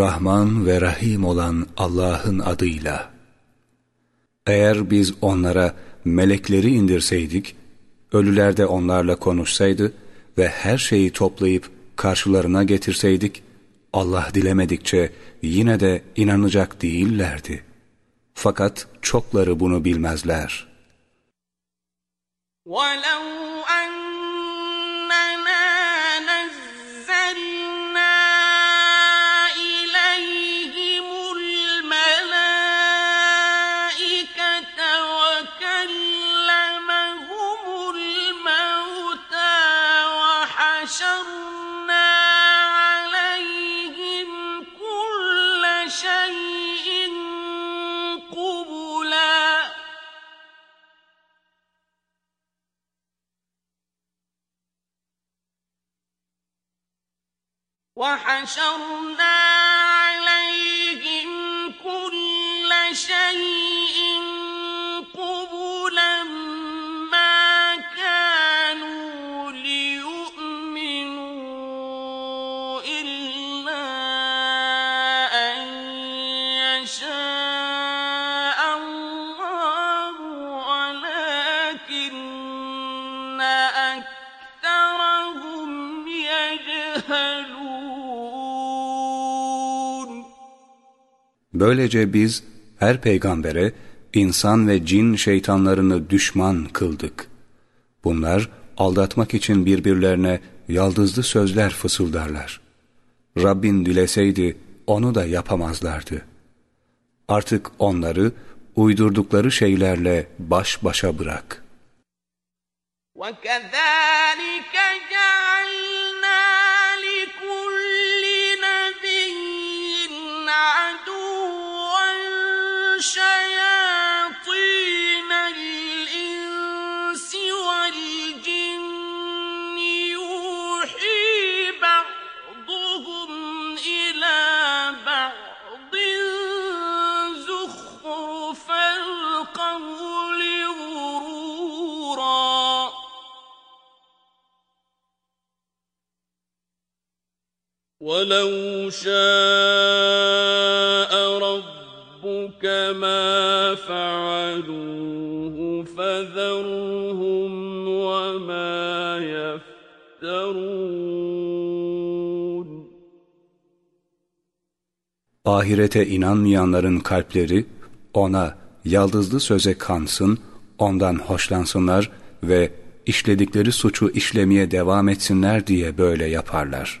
Rahman ve Rahim olan Allah'ın adıyla. Eğer biz onlara melekleri indirseydik, ölüler de onlarla konuşsaydı ve her şeyi toplayıp karşılarına getirseydik, Allah dilemedikçe yine de inanacak değillerdi. Fakat çokları bunu bilmezler. وَلَوْ وحشرنا Böylece biz her peygambere insan ve cin şeytanlarını düşman kıldık. Bunlar aldatmak için birbirlerine yaldızlı sözler fısıldarlar. Rabbin dileseydi onu da yapamazlardı. Artık onları uydurdukları şeylerle baş başa bırak. وَكَذَٰلِكَ جَعَلْنَا شياطين الإنس والجن يوحي بعضهم إلى بعض زخرف القول غرورا. ولو شاء ربك ما فعلوه فذرهم وما يفترون Ahirete inanmayanların kalpleri ona yaldızlı söze kansın, ondan hoşlansınlar ve işledikleri suçu işlemeye devam etsinler diye böyle yaparlar.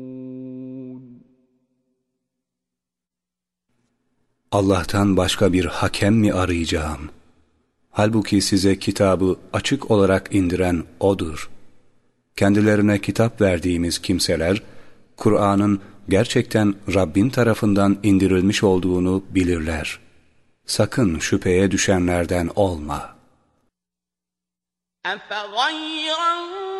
Allah'tan başka bir hakem mi arayacağım? Halbuki size kitabı açık olarak indiren O'dur. Kendilerine kitap verdiğimiz kimseler, Kur'an'ın gerçekten Rabbin tarafından indirilmiş olduğunu bilirler. Sakın şüpheye düşenlerden olma. أَفَغَيْرَ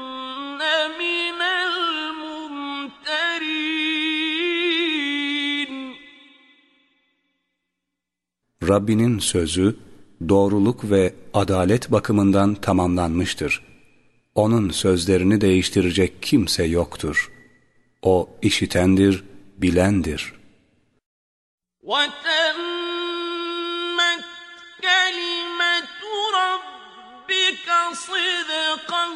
Rabbinin sözü doğruluk ve adalet bakımından tamamlanmıştır. Onun sözlerini değiştirecek kimse yoktur. O işitendir, bilendir.'' وتمت كلمة ربك صدقا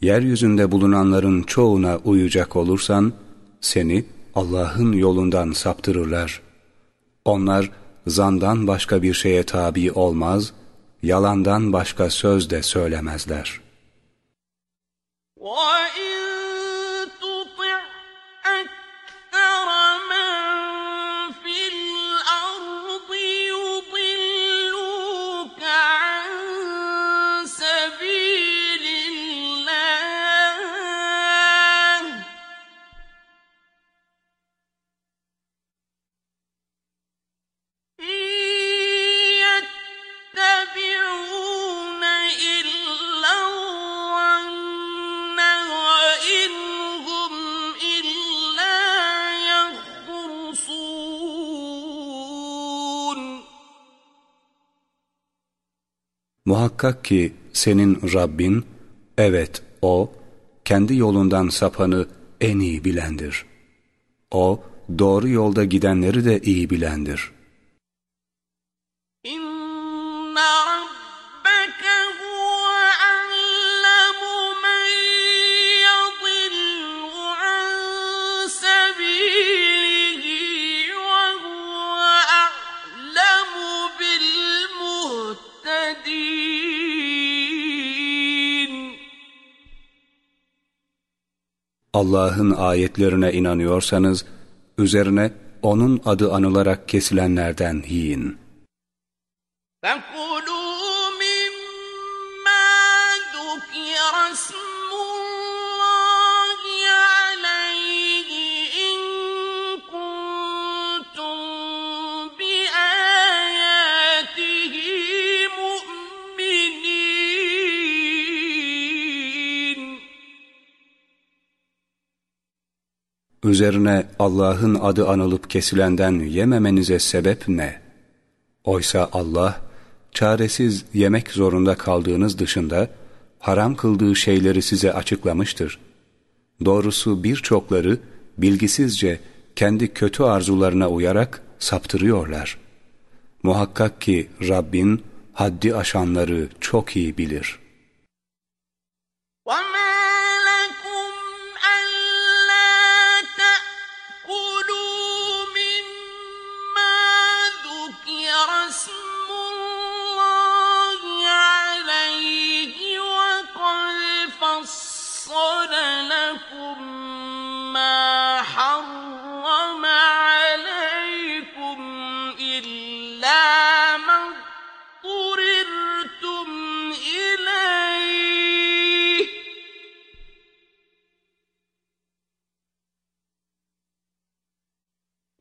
Yeryüzünde bulunanların çoğuna uyacak olursan seni Allah'ın yolundan saptırırlar. Onlar zandan başka bir şeye tabi olmaz yalandan başka söz de söylemezler. وَإِن Muhakkak ki senin Rabbin, evet O, kendi yolundan sapanı en iyi bilendir. O, doğru yolda gidenleri de iyi bilendir. Allah'ın ayetlerine inanıyorsanız, üzerine O'nun adı anılarak kesilenlerden yiyin. Ben Üzerine Allah'ın adı anılıp kesilenden yememenize sebep ne? Oysa Allah, çaresiz yemek zorunda kaldığınız dışında, haram kıldığı şeyleri size açıklamıştır. Doğrusu birçokları, bilgisizce kendi kötü arzularına uyarak saptırıyorlar. Muhakkak ki Rabbin, haddi aşanları çok iyi bilir.'' وَمَا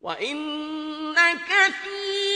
وَإِنَّ كَثِيرًا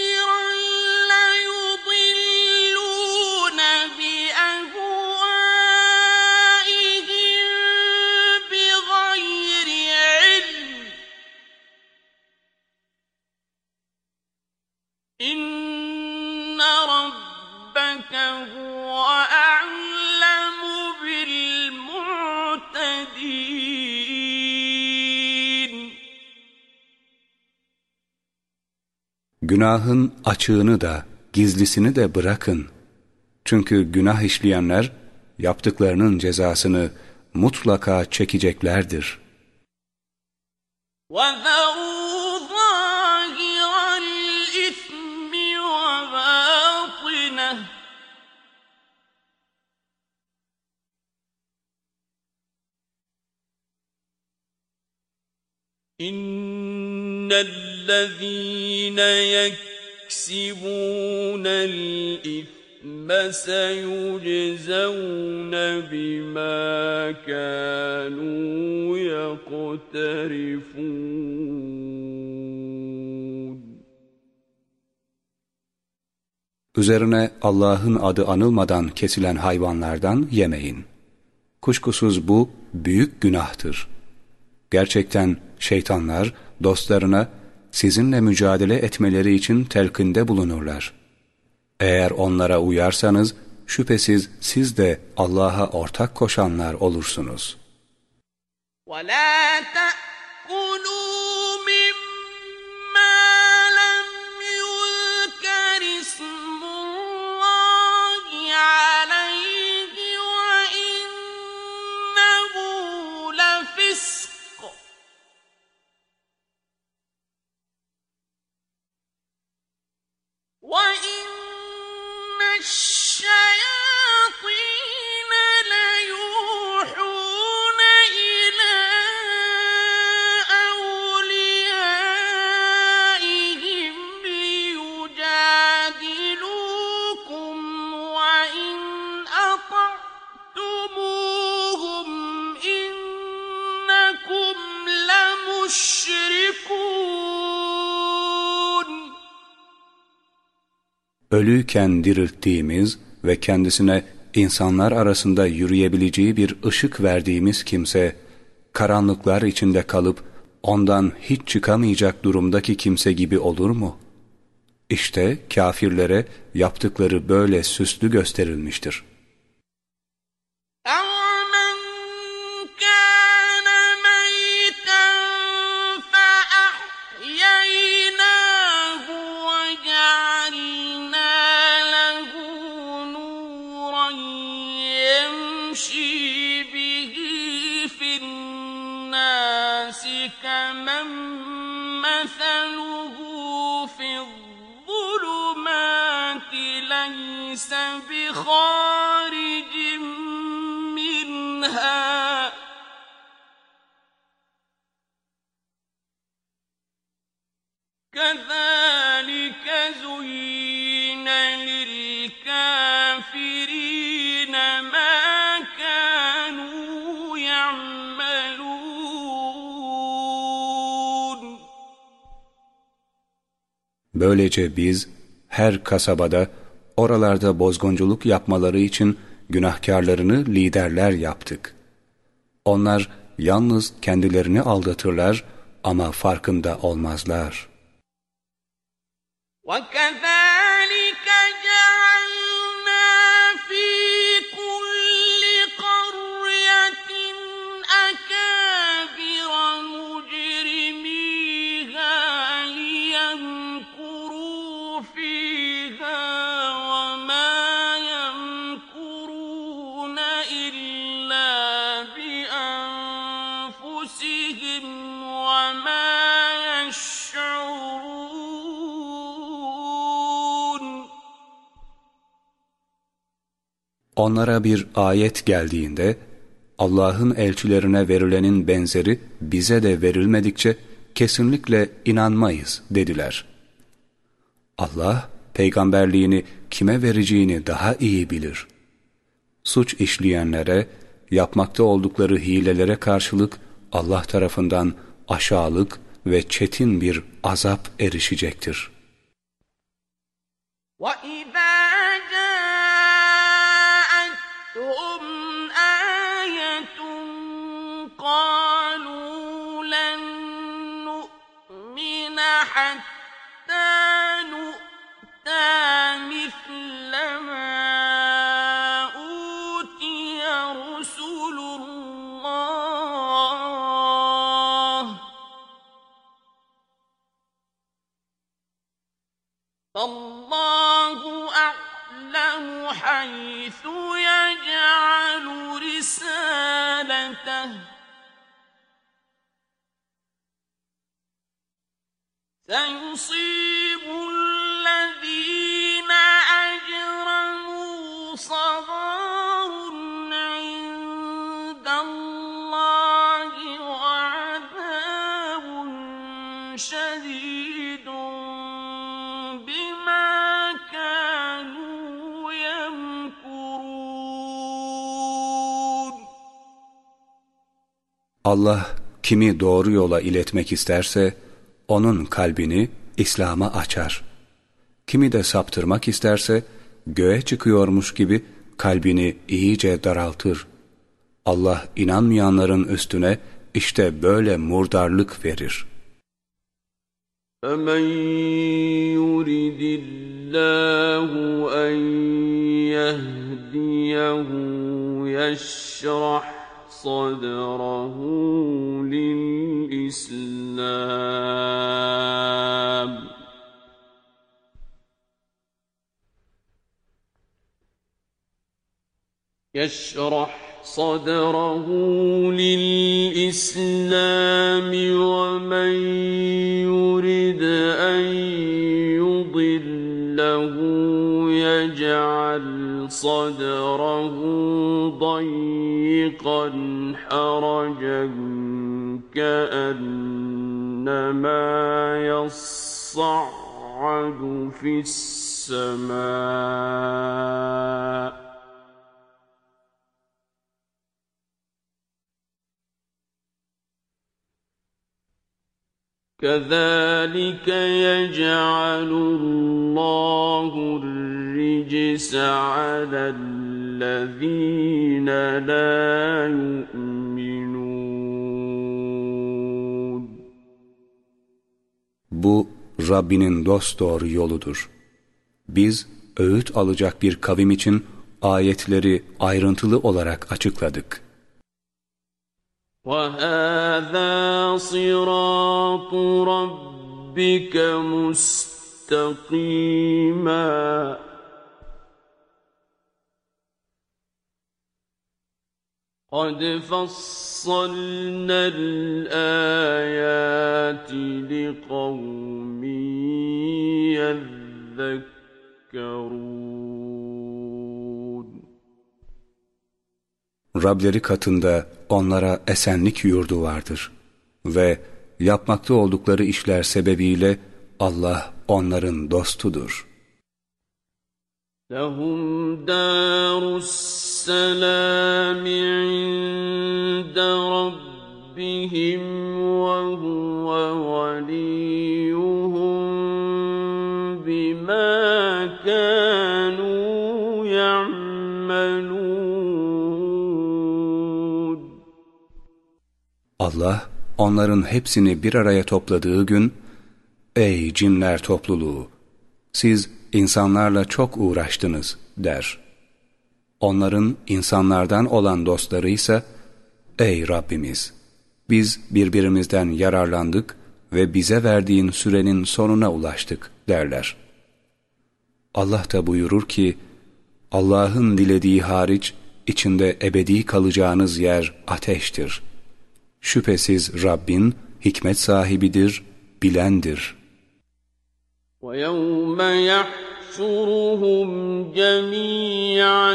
Günahın açığını da, gizlisini de bırakın. Çünkü günah işleyenler, yaptıklarının cezasını mutlaka çekeceklerdir. وَذَرُوا إِنَّ الَّذِينَ يَكْسِبُونَ الْإِثْمَ سَيُجْزَوْنَ بِمَا كَانُوا يَقْتَرِفُونَ Üzerine Allah'ın adı anılmadan kesilen hayvanlardan yemeyin. Kuşkusuz bu büyük günahtır. Gerçekten şeytanlar dostlarına sizinle mücadele etmeleri için telkinde bulunurlar. Eğer onlara uyarsanız şüphesiz siz de Allah'a ortak koşanlar olursunuz. وَلَا تَأْكُلُوا وإن الشيطان ölüyken dirilttiğimiz ve kendisine insanlar arasında yürüyebileceği bir ışık verdiğimiz kimse, karanlıklar içinde kalıp ondan hiç çıkamayacak durumdaki kimse gibi olur mu? İşte kafirlere yaptıkları böyle süslü gösterilmiştir. بخارج منها كذلك زين للكافرين ما كانوا يعملون Böylece biz her kasabada oralarda bozgunculuk yapmaları için günahkarlarını liderler yaptık. Onlar yalnız kendilerini aldatırlar ama farkında olmazlar. وَكَذَٰلِكَ Onlara bir ayet geldiğinde Allah'ın elçilerine verilenin benzeri bize de verilmedikçe kesinlikle inanmayız dediler. Allah peygamberliğini kime vereceğini daha iyi bilir. Suç işleyenlere, yapmakta oldukları hilelere karşılık Allah tarafından aşağılık ve çetin bir azap erişecektir. وَإِذَا حتى نؤتى مثل ما أوتي رسل الله. فالله أعلم حيث سيصيب الذين أجرموا صغار عند الله وعذاب شديد بما كانوا يمكرون Allah kimi doğru yola iletmek isterse onun kalbini İslam'a açar. kimi de saptırmak isterse göğe çıkıyormuş gibi kalbini iyice daraltır. Allah inanmayanların üstüne işte böyle murdarlık verir. فَمَنْ يُرِدِ اللّٰهُ أَنْ يَهْدِيَهُ يَشْرَحْ صَدْرَهُ لِلْإِسْلَامِ يَشْرَحْ صدره للإسلام ومن يرد أن يضله يجعل صدره ضيقا حرجا كأنما يصعد في السماء. كذلك يجعل الله الرجس على الذين لا يؤمنون Bu Rabbinin dosdoğru yoludur. Biz öğüt alacak bir kavim için ayetleri ayrıntılı olarak açıkladık. وهذا صراط ربك مستقيما. قد فصلنا الآيات لقوم يذكرون. Rableri katında onlara esenlik yurdu vardır. Ve yapmakta oldukları işler sebebiyle Allah onların dostudur. لَهُمْ دَارُ السَّلَامِ عِنْدَ رَبِّهِمْ وَهُوَ وَلِيُّهُمْ Allah onların hepsini bir araya topladığı gün, Ey cinler topluluğu! Siz insanlarla çok uğraştınız der. Onların insanlardan olan dostları ise, Ey Rabbimiz! Biz birbirimizden yararlandık ve bize verdiğin sürenin sonuna ulaştık derler. Allah da buyurur ki, Allah'ın dilediği hariç içinde ebedi kalacağınız yer ateştir.'' Şüphesiz Rabbin hikmet sahibidir, bilendir. وَيَوْمَ يَحْشُرُهُمْ جَمِيعًا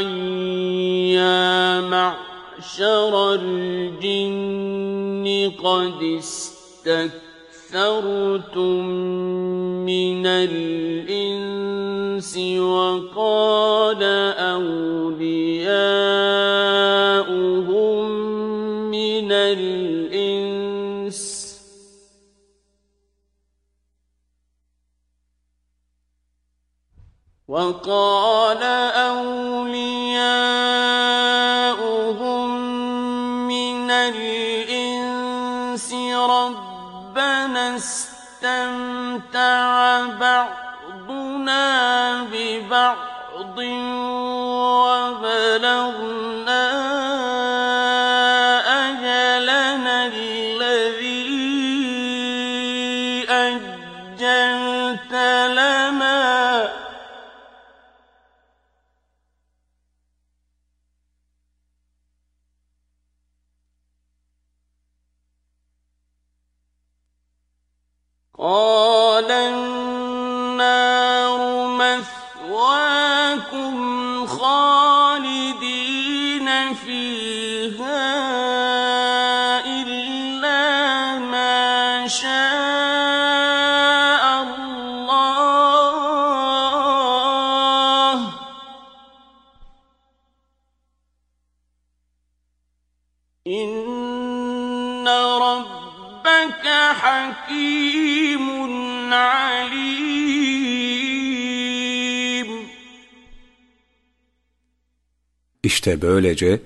يَا مَعْشَرَ الْجِنِّ قَدِ اسْتَكْثَرْتُمْ مِنَ الْإِنسِ وَقَالَ أَوْلِيَاؤُهُمْ مِنَ الْإِنسِ وقال أولياؤهم من الإنس ربنا استمتع بعضنا ببعض وبلغنا قال الناس İşte böylece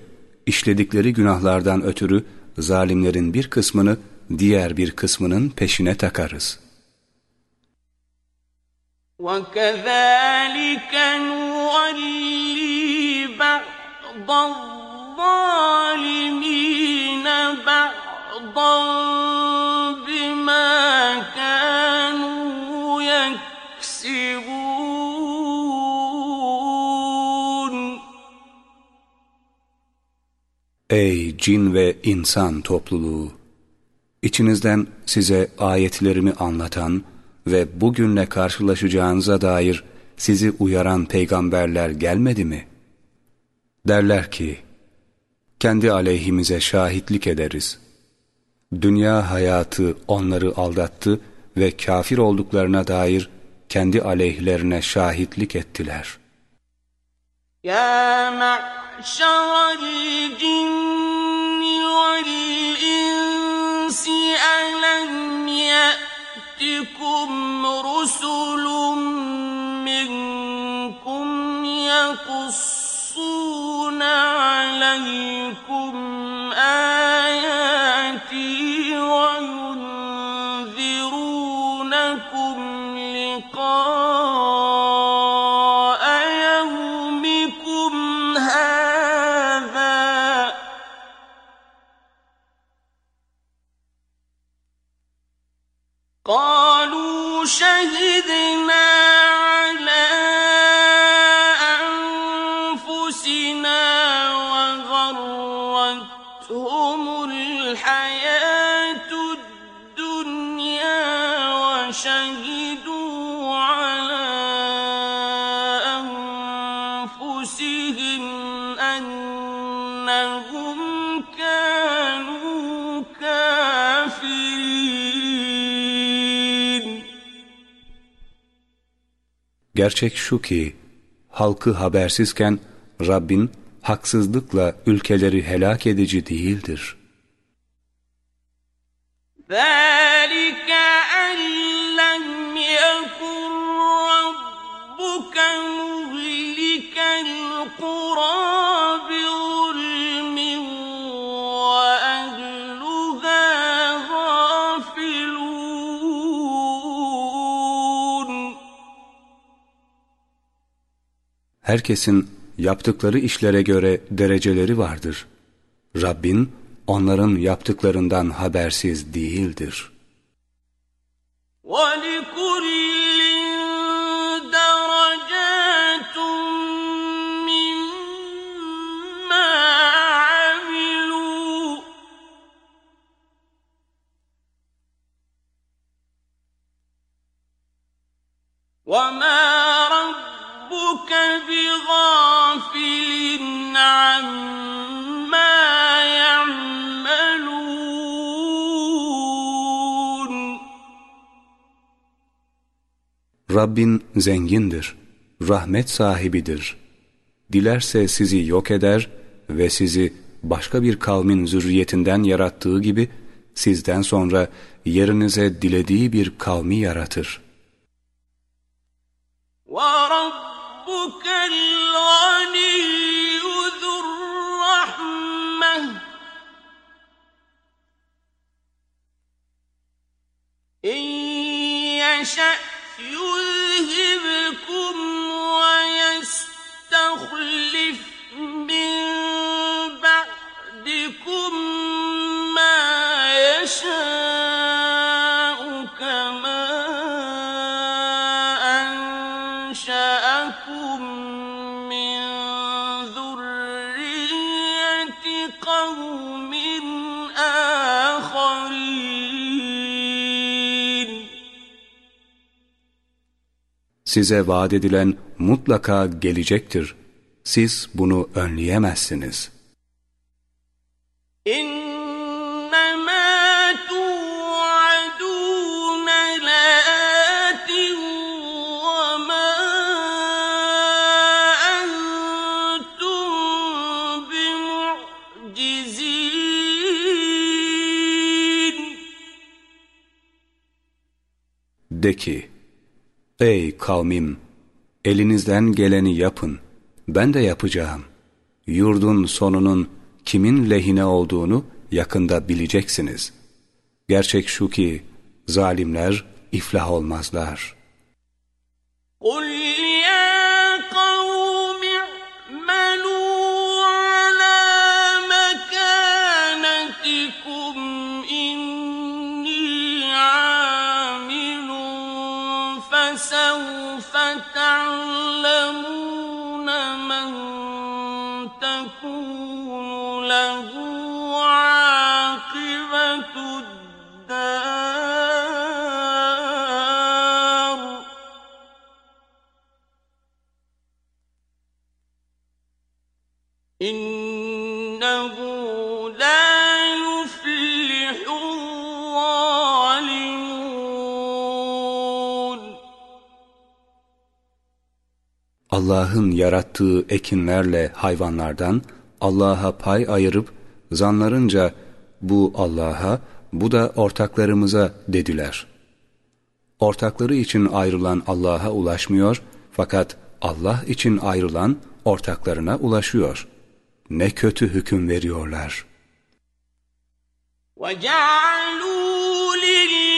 işledikleri günahlardan ötürü zalimlerin bir kısmını diğer bir kısmının peşine takarız. وَكَذَٰلِكَ نُوَلِّي بَعْضَ الظَّالِمِينَ بَعْضًا Ey cin ve insan topluluğu! İçinizden size ayetlerimi anlatan ve bugünle karşılaşacağınıza dair sizi uyaran peygamberler gelmedi mi? Derler ki, kendi aleyhimize şahitlik ederiz. Dünya hayatı onları aldattı ve kafir olduklarına dair kendi aleyhlerine şahitlik ettiler. Ya cinni vel الناس ألم يأتكم رسل منكم يقصون عليكم شهدنا Gerçek şu ki, halkı habersizken Rabbin haksızlıkla ülkeleri helak edici değildir. ذَٰلِكَ أَن لَّمْ يَكُن رَّبُّكَ مُهْلِكَ الْقُرَىٰ Herkesin yaptıkları işlere göre dereceleri vardır. Rabbin onların yaptıklarından habersiz değildir. وَلِكُلٍّ دَرَجَاتٌ مِّمَّا عَمِلُوا ۚ وَمَا Rabbin zengindir, rahmet sahibidir. Dilerse sizi yok eder ve sizi başka bir kavmin zürriyetinden yarattığı gibi sizden sonra yerinize dilediği bir kavmi yaratır. وَرَبُّكَ الْغَنِيُّ إِن يَشَأْ يُذْهِبْكُمْ وَيَسْتَخْلِفْ مِن بَعْدِكُم size vaat edilen mutlaka gelecektir. Siz bunu önleyemezsiniz. De ki, ey kavmim, elinizden geleni yapın, ben de yapacağım. yurdun sonunun kimin lehine olduğunu yakında bileceksiniz. Gerçek şu ki zalimler iflah olmazlar. قل Allah'ın yarattığı ekinlerle hayvanlardan Allah'a pay ayırıp zanlarınca bu Allah'a, bu da ortaklarımıza dediler. Ortakları için ayrılan Allah'a ulaşmıyor fakat Allah için ayrılan ortaklarına ulaşıyor. Ne kötü hüküm veriyorlar. وجعلوا لله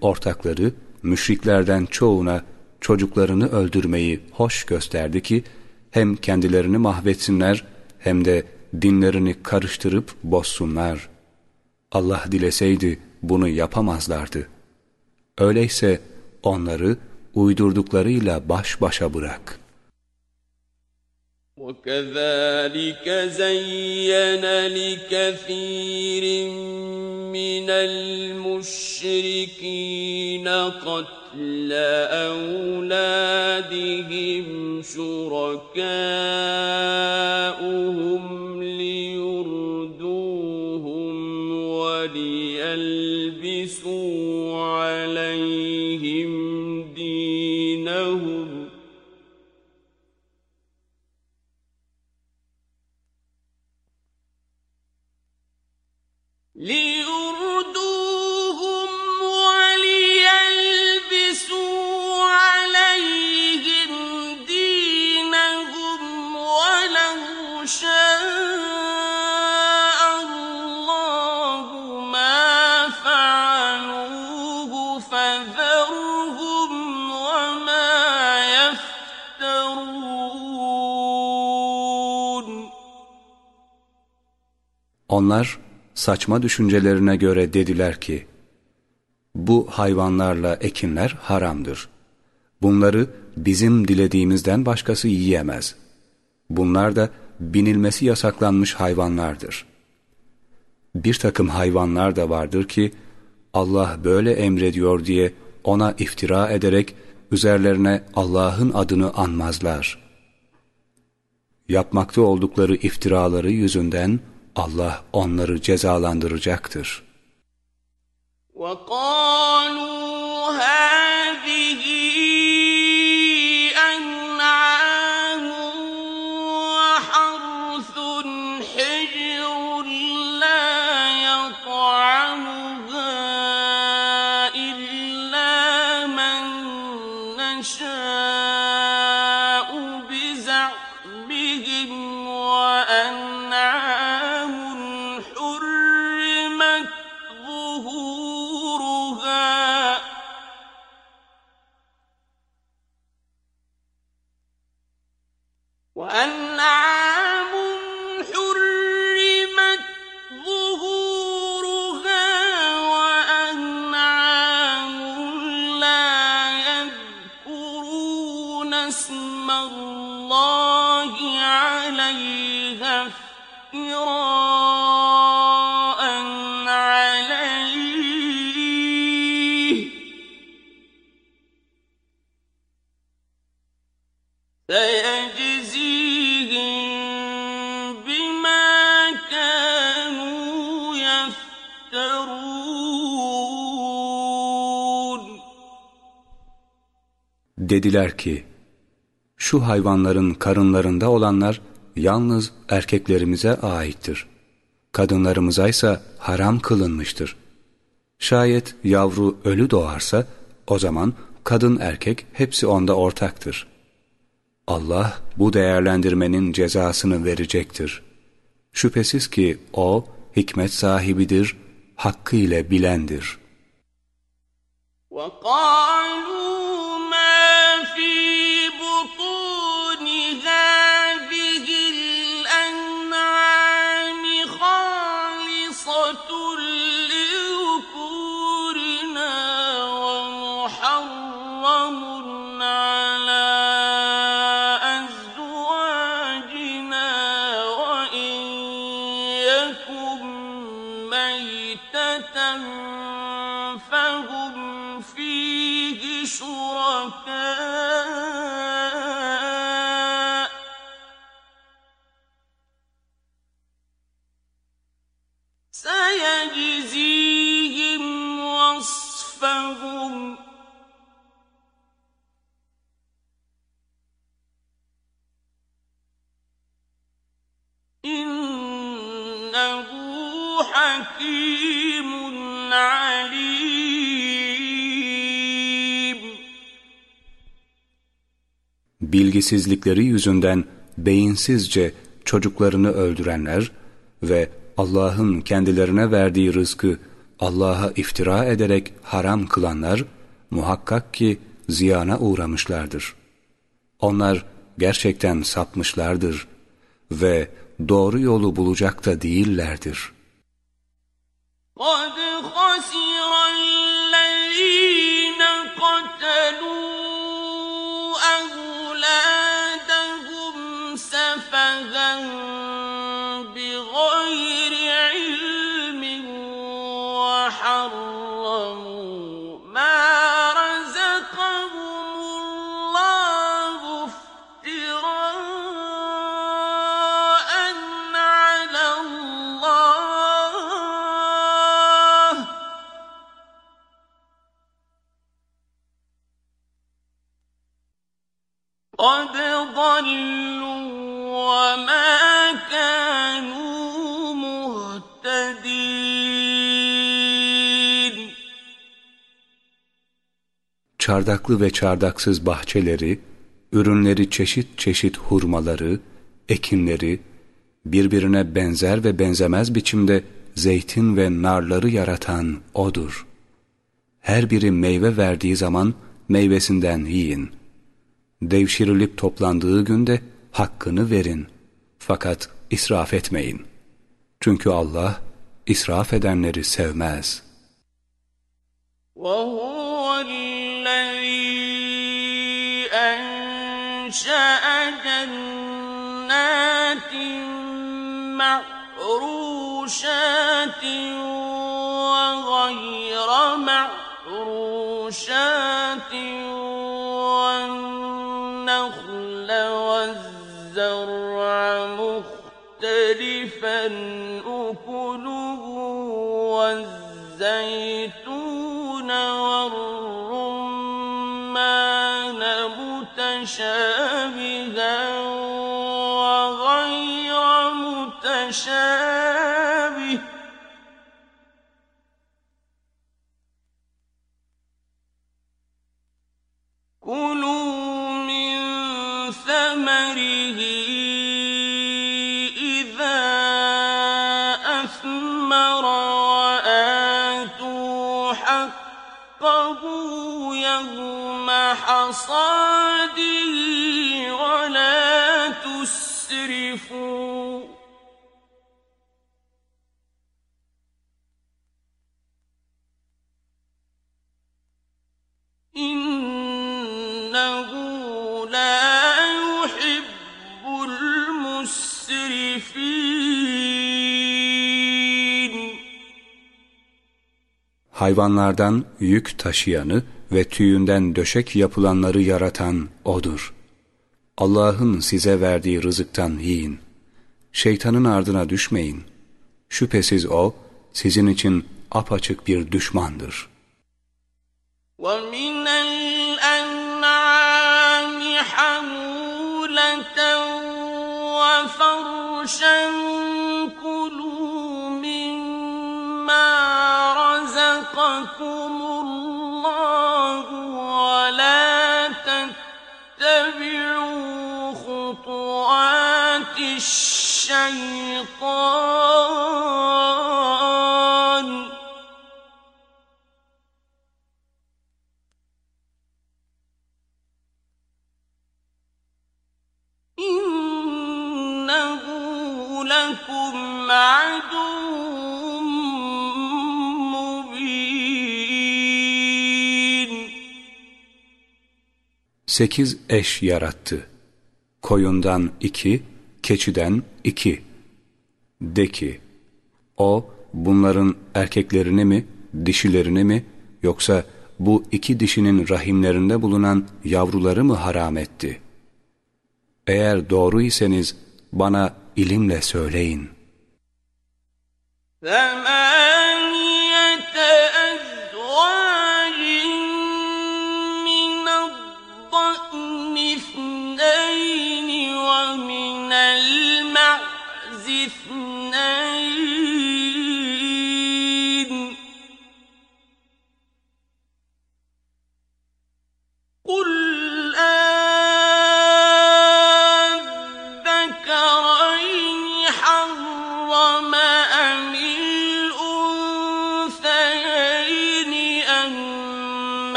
ortakları müşriklerden çoğuna çocuklarını öldürmeyi hoş gösterdi ki hem kendilerini mahvetsinler hem de dinlerini karıştırıp bozsunlar. Allah dileseydi bunu yapamazlardı. Öyleyse onları uydurduklarıyla baş başa bırak.'' وكذلك زين لكثير من المشركين قتل أولادهم شركاؤهم ليردوهم وليلبسوا عليهم Onlar saçma düşüncelerine göre dediler ki, bu hayvanlarla ekinler haramdır. Bunları bizim dilediğimizden başkası yiyemez. Bunlar da binilmesi yasaklanmış hayvanlardır. Bir takım hayvanlar da vardır ki, Allah böyle emrediyor diye ona iftira ederek üzerlerine Allah'ın adını anmazlar. Yapmakta oldukları iftiraları yüzünden Allah onları cezalandıracaktır. وَقَالُوا Dediler ki, şu hayvanların karınlarında olanlar yalnız erkeklerimize aittir. Kadınlarımıza ise haram kılınmıştır. Şayet yavru ölü doğarsa o zaman kadın erkek hepsi onda ortaktır. Allah bu değerlendirmenin cezasını verecektir. Şüphesiz ki O hikmet sahibidir, hakkıyla bilendir. وقالوا ما bilgisizlikleri yüzünden beyinsizce çocuklarını öldürenler ve Allah'ın kendilerine verdiği rızkı Allah'a iftira ederek haram kılanlar muhakkak ki ziyana uğramışlardır. Onlar gerçekten sapmışlardır ve doğru yolu bulacak da değillerdir. قَدْ خَسِرَ çardaklı ve çardaksız bahçeleri, ürünleri çeşit çeşit hurmaları, ekinleri, birbirine benzer ve benzemez biçimde zeytin ve narları yaratan O'dur. Her biri meyve verdiği zaman meyvesinden yiyin. Devşirilip toplandığı günde hakkını verin. Fakat israf etmeyin. Çünkü Allah israf edenleri sevmez. وَهُوَ أنشأ جنات معروشات وغير معروشات والنخل والزرع مختلفا كلوا من ثمره إذا أثمر وآتوا حقه يوم حصاده ولا تسرفوا. إنه Hayvanlardan yük taşıyanı ve tüyünden döşek yapılanları yaratan O'dur. Allah'ın size verdiği rızıktan yiyin. Şeytanın ardına düşmeyin. Şüphesiz O, sizin için apaçık bir düşmandır. ومن وفرشا كلوا مما رزقكم الله ولا تتبعوا خطوات الشيطان. عدو مبين Sekiz eş yarattı. Koyundan iki, keçiden iki. De ki, O bunların erkeklerini mi, dişilerini mi, yoksa bu iki dişinin rahimlerinde bulunan yavruları mı haram etti? Eğer doğru iseniz bana ilimle söyleyin. ثمان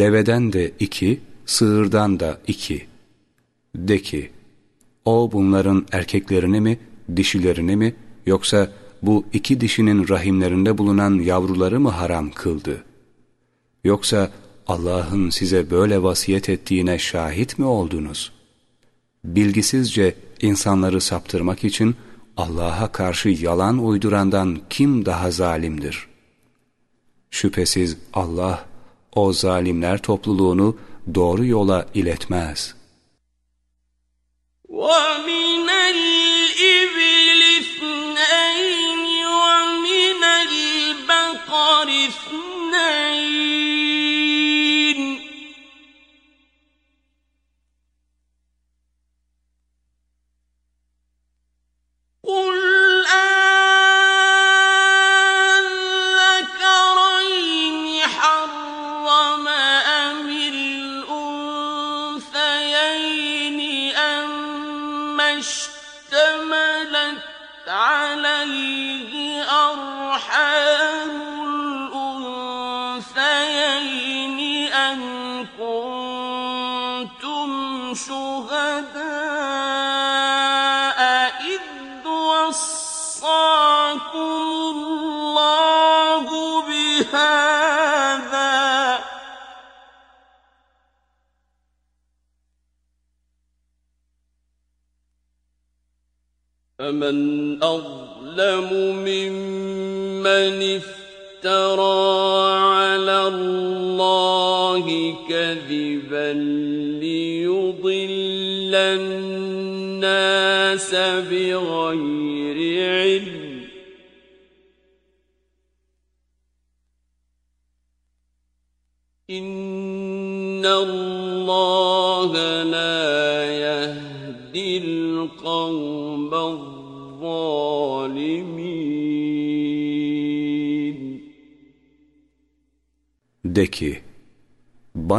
Deveden de iki, sığırdan da iki. De ki, o bunların erkeklerini mi, dişilerini mi, yoksa bu iki dişinin rahimlerinde bulunan yavruları mı haram kıldı? Yoksa Allah'ın size böyle vasiyet ettiğine şahit mi oldunuz? Bilgisizce insanları saptırmak için Allah'a karşı yalan uydurandan kim daha zalimdir? Şüphesiz Allah o zalimler topluluğunu doğru yola iletmez. ومن الإبل اثنين ومن البقر اثنين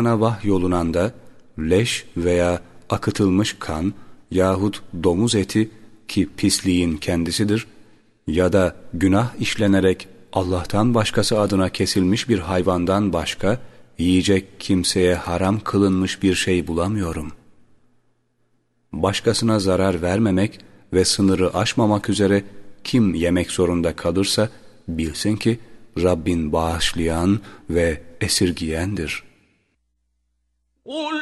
bana vahyolunanda leş veya akıtılmış kan yahut domuz eti ki pisliğin kendisidir ya da günah işlenerek Allah'tan başkası adına kesilmiş bir hayvandan başka yiyecek kimseye haram kılınmış bir şey bulamıyorum. Başkasına zarar vermemek ve sınırı aşmamak üzere kim yemek zorunda kalırsa bilsin ki Rabbin bağışlayan ve esirgiyendir. قُلْ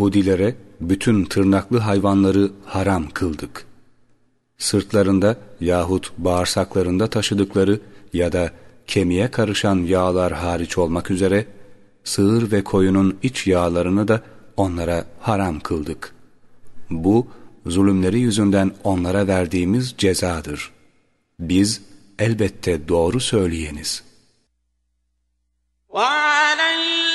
Yahudilere bütün tırnaklı hayvanları haram kıldık. Sırtlarında yahut bağırsaklarında taşıdıkları ya da kemiğe karışan yağlar hariç olmak üzere sığır ve koyunun iç yağlarını da onlara haram kıldık. Bu zulümleri yüzünden onlara verdiğimiz cezadır. Biz elbette doğru söyleyeniz. وَعَلَيْهِ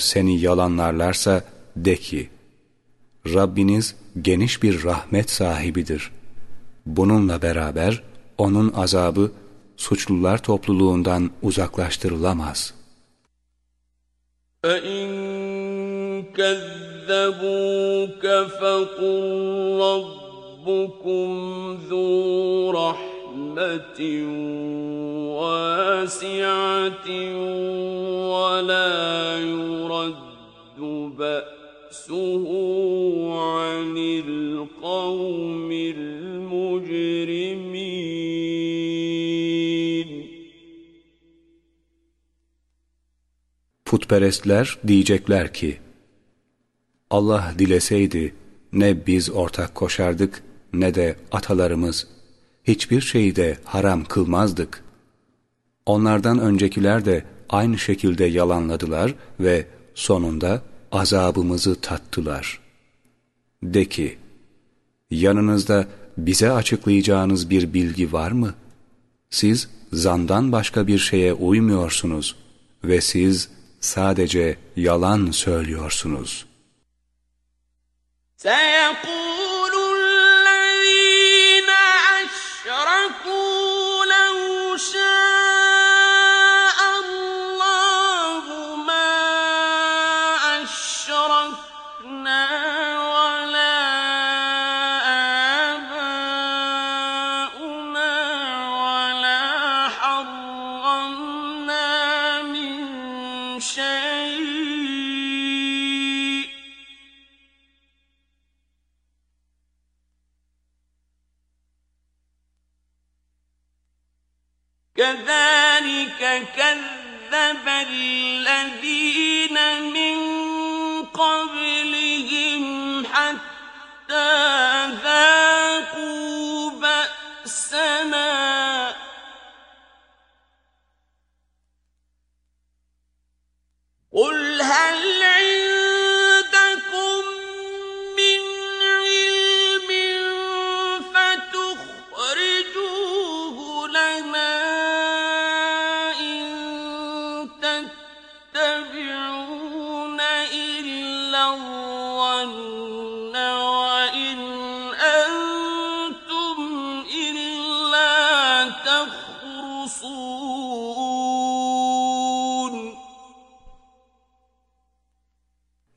seni yalanlarlarsa de ki, Rabbiniz geniş bir rahmet sahibidir. Bununla beraber onun azabı suçlular topluluğundan uzaklaştırılamaz. فَاِنْ كَذَّبُوكَ فَقُلْ رَبُّكُمْ ذُو رَحْمَةٍ واسعة ولا يرد بأسه عن القوم المجرمين Putperestler diyecekler ki, Allah dileseydi ne biz ortak koşardık ne de atalarımız. Hiçbir şeyi de haram kılmazdık. Onlardan öncekiler de aynı şekilde yalanladılar ve sonunda azabımızı tattılar. De ki, yanınızda bize açıklayacağınız bir bilgi var mı? Siz zandan başka bir şeye uymuyorsunuz ve siz sadece yalan söylüyorsunuz. سيقول الذين أشركوا لو شاء كذب الذين من قبلهم حتى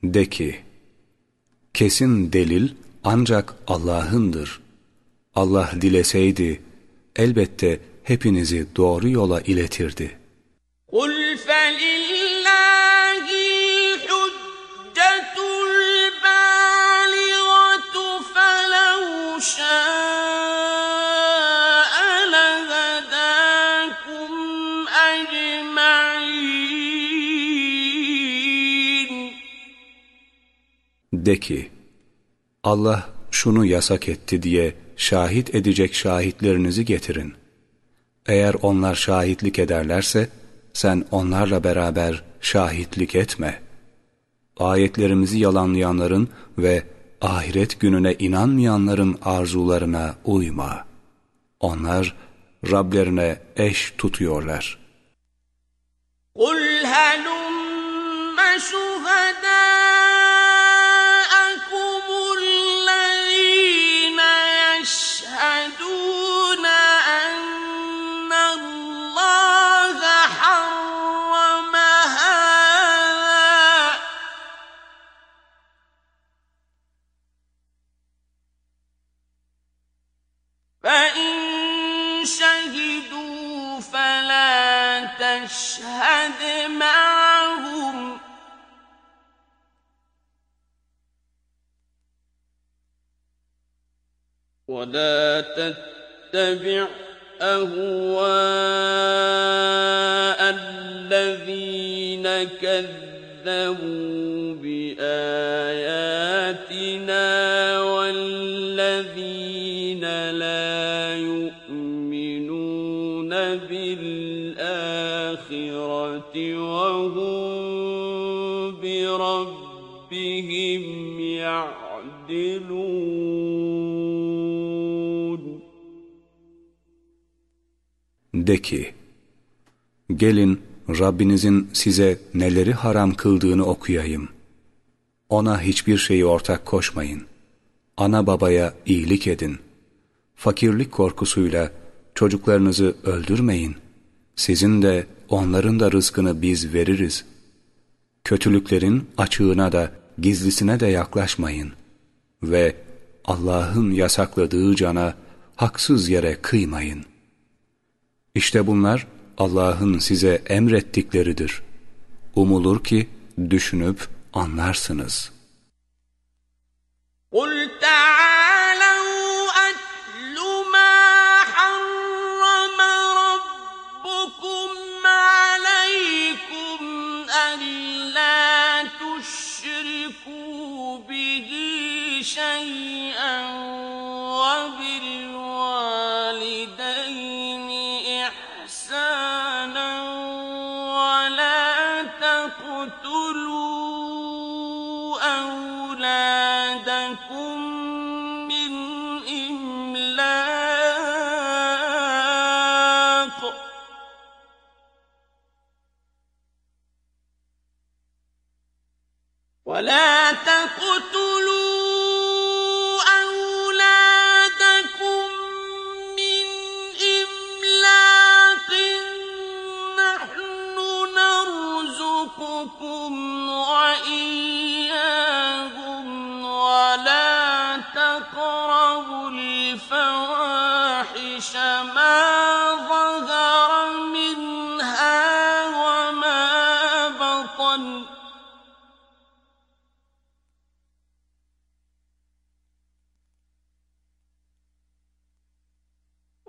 De ki, kesin delil ancak Allah'ındır. Allah dileseydi, elbette hepinizi doğru yola iletirdi. قل فلله De ki, Allah şunu yasak etti diye şahit edecek şahitlerinizi getirin. Eğer onlar şahitlik ederlerse, sen onlarla beraber şahitlik etme. Ayetlerimizi yalanlayanların ve ahiret gününe inanmayanların arzularına uyma. Onlar Rablerine eş tutuyorlar. قل هلم شهداءكم تشهد معهم. ولا تتبع أهواء الذين كذبوا بآياتنا يعدلون De ki, gelin Rabbinizin size neleri haram kıldığını okuyayım. Ona hiçbir şeyi ortak koşmayın. Ana babaya iyilik edin. Fakirlik korkusuyla çocuklarınızı öldürmeyin. Sizin de onların da rızkını biz veririz. Kötülüklerin açığına da gizlisine de yaklaşmayın. Ve Allah'ın yasakladığı cana haksız yere kıymayın. İşte bunlar Allah'ın size emrettikleridir. Umulur ki düşünüp anlarsınız. قُلْ شَيْئًا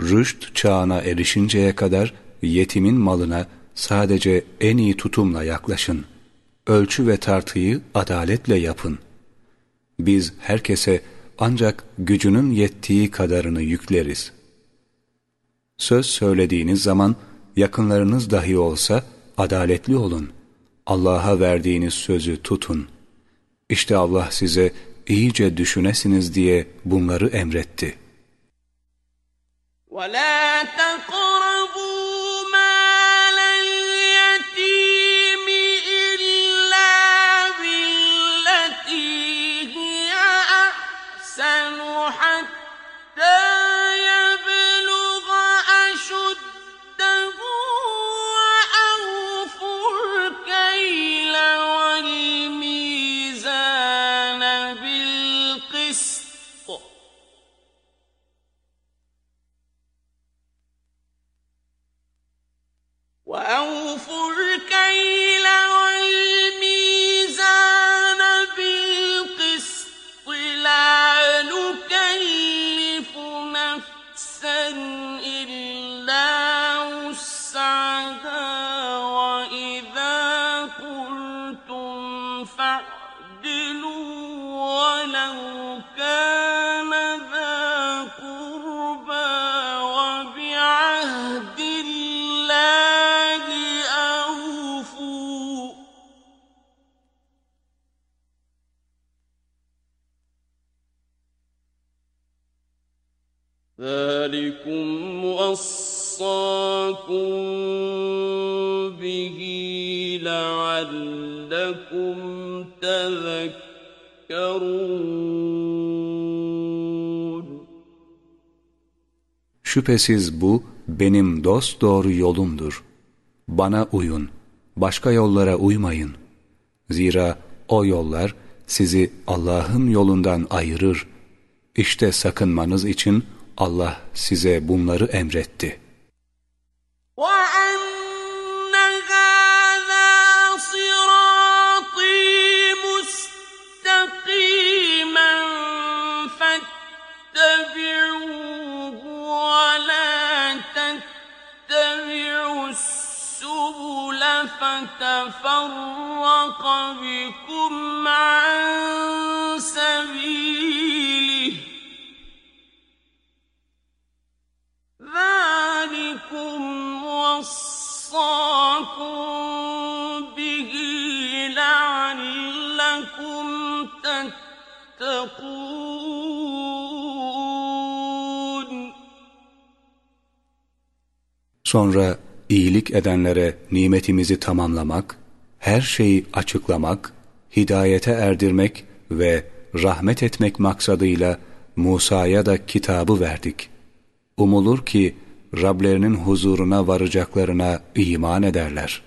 Rüşt çağına erişinceye kadar yetimin malına sadece en iyi tutumla yaklaşın. Ölçü ve tartıyı adaletle yapın. Biz herkese ancak gücünün yettiği kadarını yükleriz. Söz söylediğiniz zaman yakınlarınız dahi olsa adaletli olun. Allah'a verdiğiniz sözü tutun. İşte Allah size iyice düşünesiniz diye bunları emretti. وَلَا تَقْرَبُوا أَحْسَنُ حَتَّىٰ يَبْلُغَ أَشُدَّهُ ۖ وَأَوْفُوا الْكَيْلَ وَالْمِيزَانَ بِالْقِسْطِ ۖ. وَأَوْفُوا ذَٰلِكُمْ وَصَّاكُم بِهِ لَعَلَّكُمْ تَذَكَّرُونَ Şüphesiz bu benim dost doğru yolumdur. Bana uyun, başka yollara uymayın. Zira o yollar sizi Allah'ın yolundan ayırır. İşte sakınmanız için Allah size bunları emretti. وَأَنَّ هَٰذَا صِرَاطِي مُسْتَقِيمًا فَاتَّبِعُوهُ ۖ وَلَا تَتَّبِعُوا السُّبُلَ فَتَفَرَّقَ بِكُمْ عَن سَبِيلِهِ ۚ Sonra iyilik edenlere nimetimizi tamamlamak, her şeyi açıklamak, hidayete erdirmek ve rahmet etmek maksadıyla Musa'ya da kitabı verdik.'' Umulur ki Rablerinin huzuruna varacaklarına iman ederler.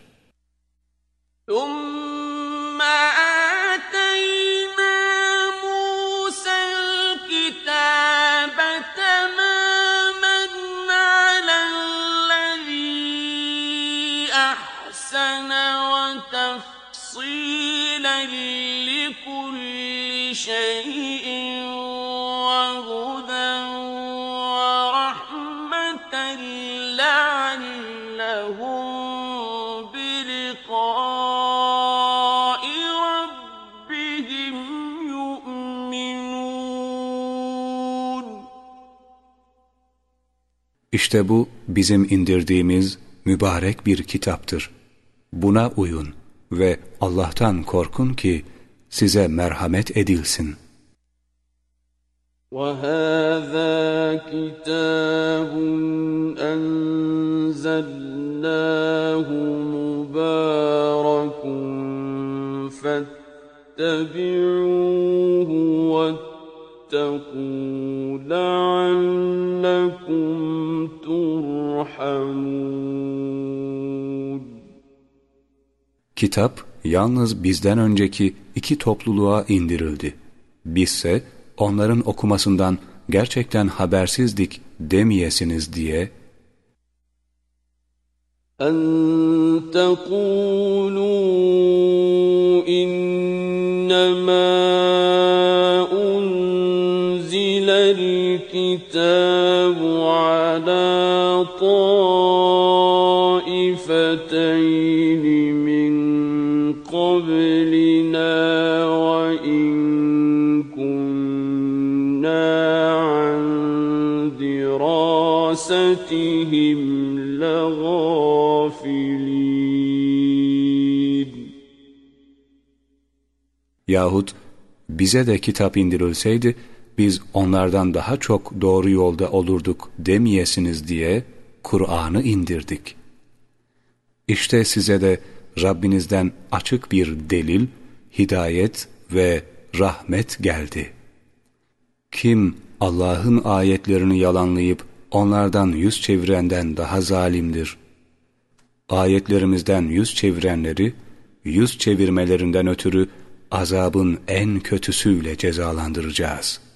İşte bu bizim indirdiğimiz mübarek bir kitaptır. Buna uyun ve Allah'tan korkun ki size merhamet edilsin. وَهَذَا كِتَابٌ أَنزَلْنَاهُ مُبَارَكٌ فَاتَّبِعُوهُ وَاتَّقُوا لَعَلَّكُمْ Kitap yalnız bizden önceki iki topluluğa indirildi. Bizse onların okumasından gerçekten habersizdik demeyesiniz diye أن تقولوا إنما الكتاب على طائفتين من قبلنا وإن كنا عن دراستهم لغافلين. Yahut bize de kitap indirilseydi biz onlardan daha çok doğru yolda olurduk demeyesiniz diye Kur'an'ı indirdik. İşte size de Rabbinizden açık bir delil, hidayet ve rahmet geldi. Kim Allah'ın ayetlerini yalanlayıp onlardan yüz çevirenden daha zalimdir. Ayetlerimizden yüz çevirenleri, yüz çevirmelerinden ötürü azabın en kötüsüyle cezalandıracağız.''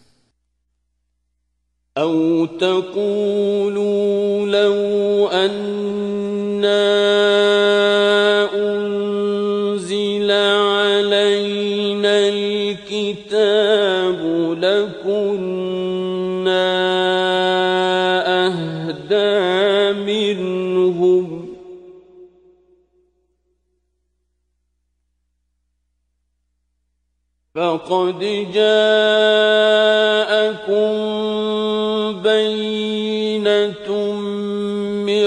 أو تقولوا لو أنا أنزل علينا الكتاب لكنا أهدى منهم فقد جاءكم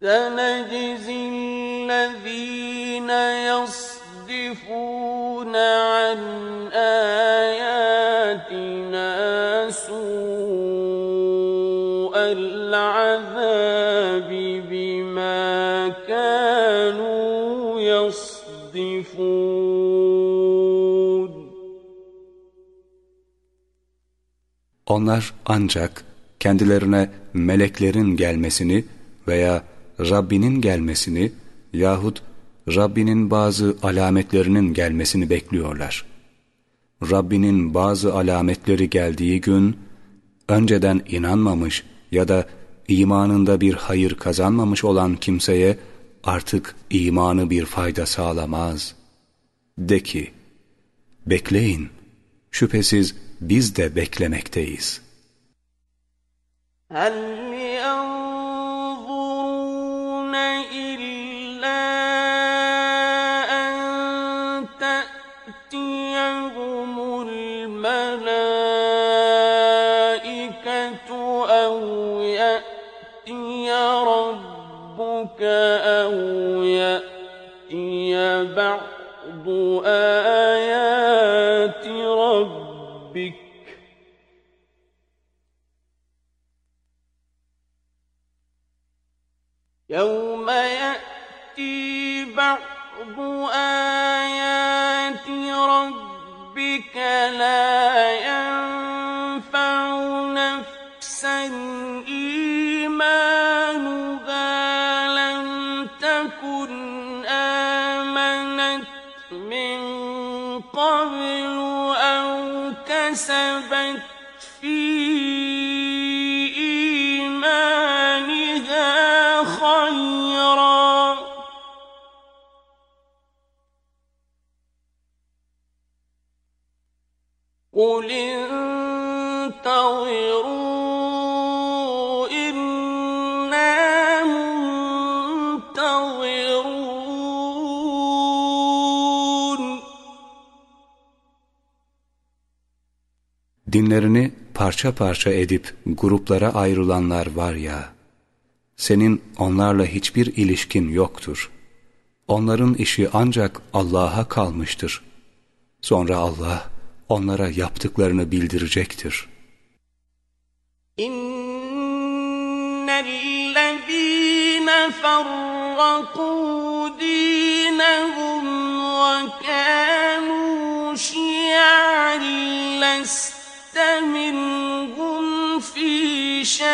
سنجزي الذين يصدفون عن آياتنا سوء العذاب بما كانوا يصدفون Onlar ancak kendilerine meleklerin gelmesini veya Rabbinin gelmesini yahut Rabbinin bazı alametlerinin gelmesini bekliyorlar. Rabbinin bazı alametleri geldiği gün, önceden inanmamış ya da imanında bir hayır kazanmamış olan kimseye artık imanı bir fayda sağlamaz. De ki, bekleyin, şüphesiz biz de beklemekteyiz. آيات ربك. يوم يأتي بعض آيات ربك لا ينفع كسبت في إيمانها خيرا. قل dinlerini parça parça edip gruplara ayrılanlar var ya, senin onlarla hiçbir ilişkin yoktur. Onların işi ancak Allah'a kalmıştır. Sonra Allah onlara yaptıklarını bildirecektir. İnnellezîne ferrakû dînehum ve kânû şiâ'en لست منهم في شيء.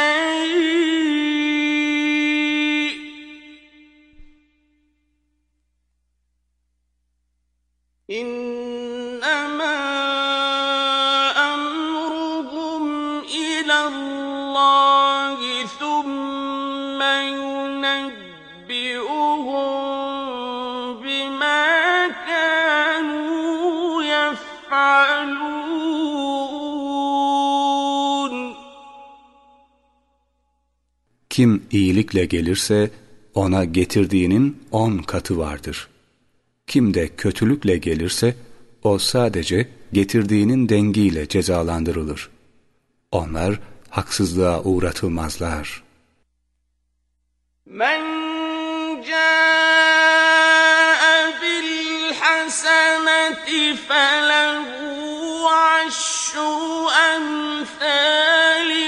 إنما Kim iyilikle gelirse ona getirdiğinin on katı vardır. Kim de kötülükle gelirse o sadece getirdiğinin dengiyle cezalandırılır. Onlar haksızlığa uğratılmazlar. Men ca'e bil haseneti felehu aşru emthalihi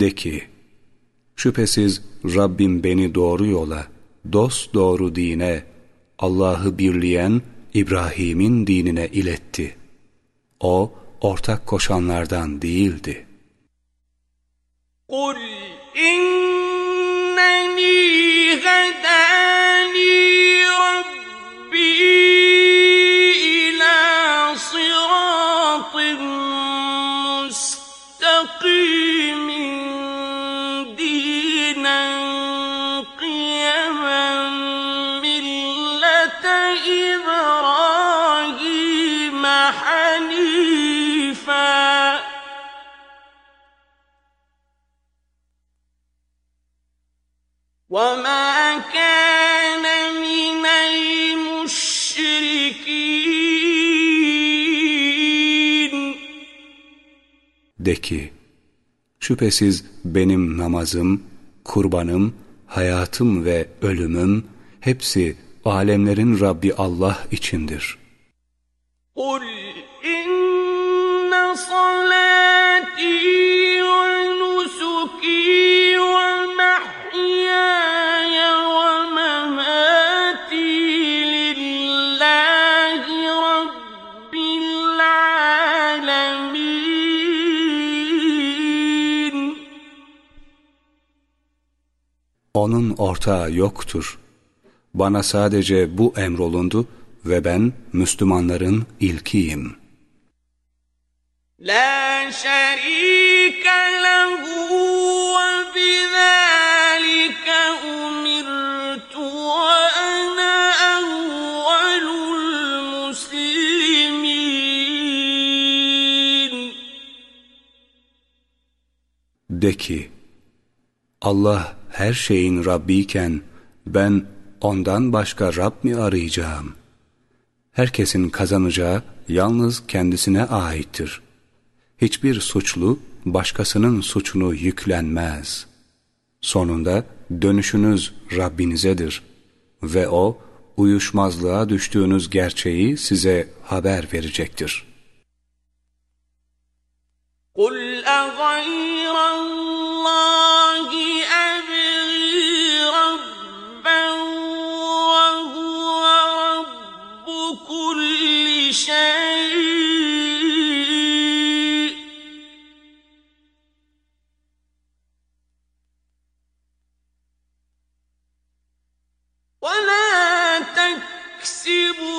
De ki, şüphesiz Rabbim beni doğru yola, dost doğru dine, Allah'ı birleyen İbrahim'in dinine iletti. O, ortak koşanlardan değildi. قل إنني هداني وما كان من المشركين De ki, şüphesiz benim namazım, kurbanım, hayatım ve ölümüm hepsi alemlerin Rabbi Allah içindir. قل إن صلاتي Onun ortağı yoktur. Bana sadece bu emrolundu ve ben Müslümanların ilkiyim. La şerike lehu ve bizalike umirtu ve ana evvelul muslimin. De ki, Allah her şeyin Rabbiyken ben ondan başka Rab mi arayacağım? Herkesin kazanacağı yalnız kendisine aittir. Hiçbir suçlu başkasının suçunu yüklenmez. Sonunda dönüşünüz Rabbinizedir ve O uyuşmazlığa düştüğünüz gerçeği size haber verecektir. قُلْ أَغَيْرَ اللّٰهِ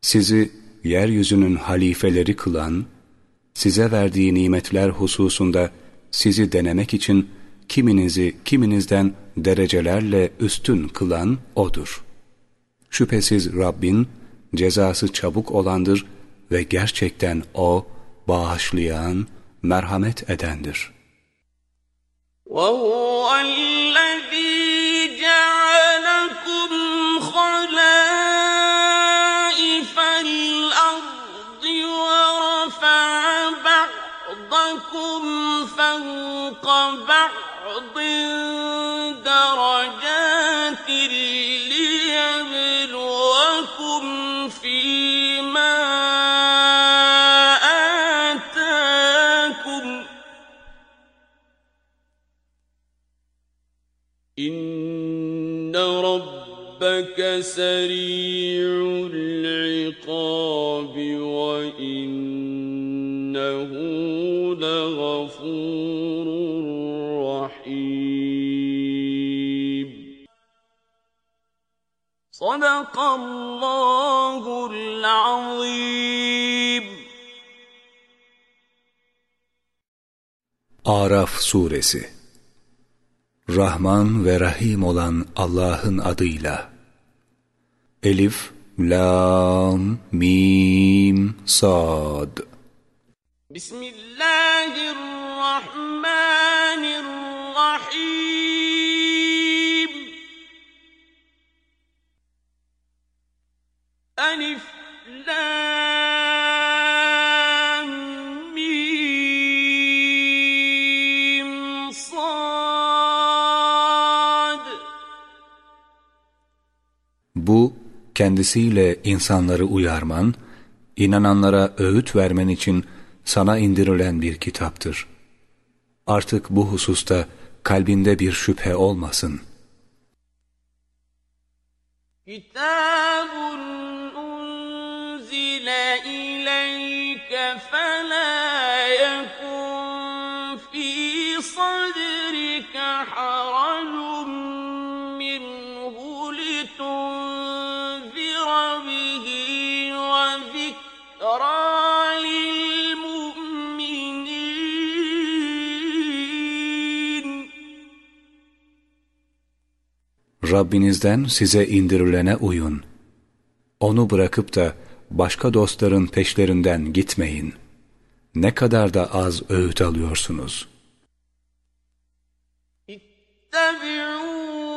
Sizi yeryüzünün halifeleri kılan, size verdiği nimetler hususunda sizi denemek için kiminizi kiminizden derecelerle üstün kılan O'dur. Şüphesiz Rabbin cezası çabuk olandır ve gerçekten O bağışlayan, merhamet edendir. وَهُوَ الَّذ۪ي فَوْقَ بَعْضٍ دَرَجَاتٍ لِيَبْلُوَكُمْ فِيمَا آتَاكُمْ. إِنَّ رَبَّكَ سَرِيعُ Araf Suresi. Rahman ve Rahim olan Allah'ın adıyla. Elif, Lam, Mim, Sad. Bismillahirrahmanirrahim. Elif Lam Mim Sad Bu kendisiyle insanları uyarman, inananlara öğüt vermen için sana indirilen bir kitaptır. Artık bu hususta kalbinde bir şüphe olmasın. Kitabun أنزل إليك فلا يكن في صدرك حرج منه لتنذر به وذكرى للمؤمنين Rabbinizden size indirilene uyun. Onu bırakıp da başka dostların peşlerinden gitmeyin. Ne kadar da az öğüt alıyorsunuz. İttebi'û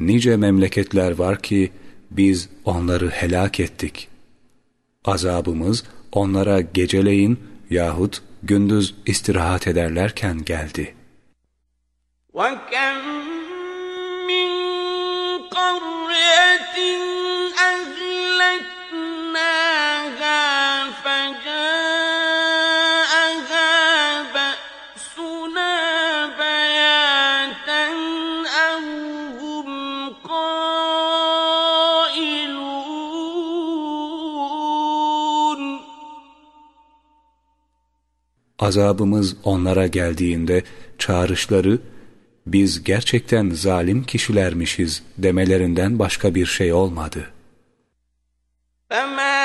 nice memleketler var ki biz onları helak ettik. Azabımız onlara geceleyin yahut gündüz istirahat ederlerken geldi. وَكَمْ Azabımız onlara geldiğinde çağrışları biz gerçekten zalim kişilermişiz demelerinden başka bir şey olmadı. Ömer!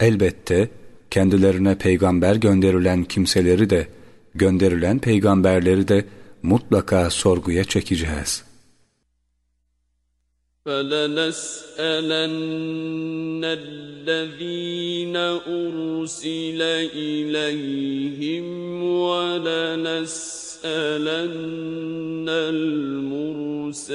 Elbette kendilerine peygamber gönderilen kimseleri de, gönderilen peygamberleri de mutlaka sorguya çekeceğiz. فَلَنَسْأَلَنَّ الَّذ۪ينَ أُرْسِلَ إِلَيْهِمْ وَلَنَسْأَلَنَّ الْمُرْسَلِينَ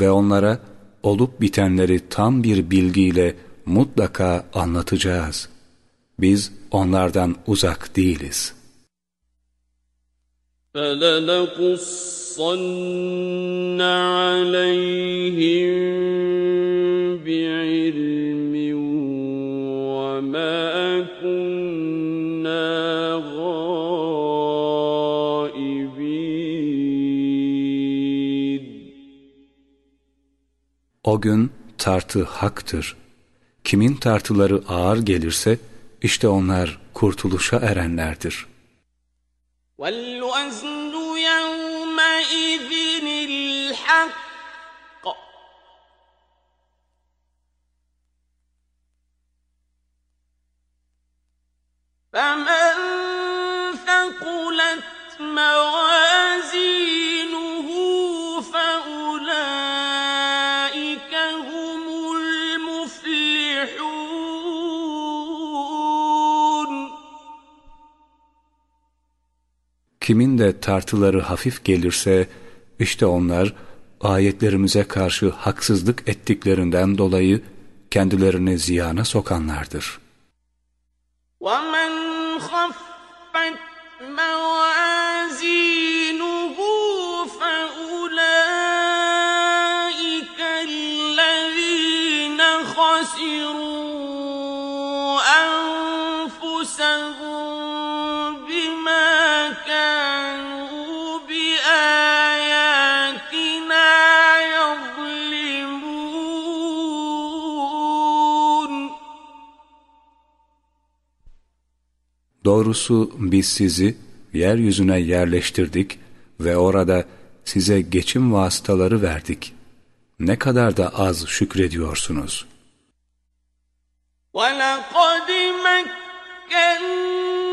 Ve onlara olup bitenleri tam bir bilgiyle mutlaka anlatacağız. Biz onlardan uzak değiliz. فَلَنَقُصَّنَّ عَلَيْهِمْ O gün tartı haktır. Kimin tartıları ağır gelirse işte onlar kurtuluşa erenlerdir. وَالْوَزْنُ يَوْمَئِذٍ الْحَقِّ فَمَنْ ثَقُلَتْ مَوَازِينُهُ Kimin de tartıları hafif gelirse işte onlar ayetlerimize karşı haksızlık ettiklerinden dolayı kendilerini ziyana sokanlardır. وَمَنْ Doğrusu biz sizi yeryüzüne yerleştirdik ve orada size geçim vasıtaları verdik. Ne kadar da az şükrediyorsunuz. وَلَقَدْ مَكَّنَّاكُمْ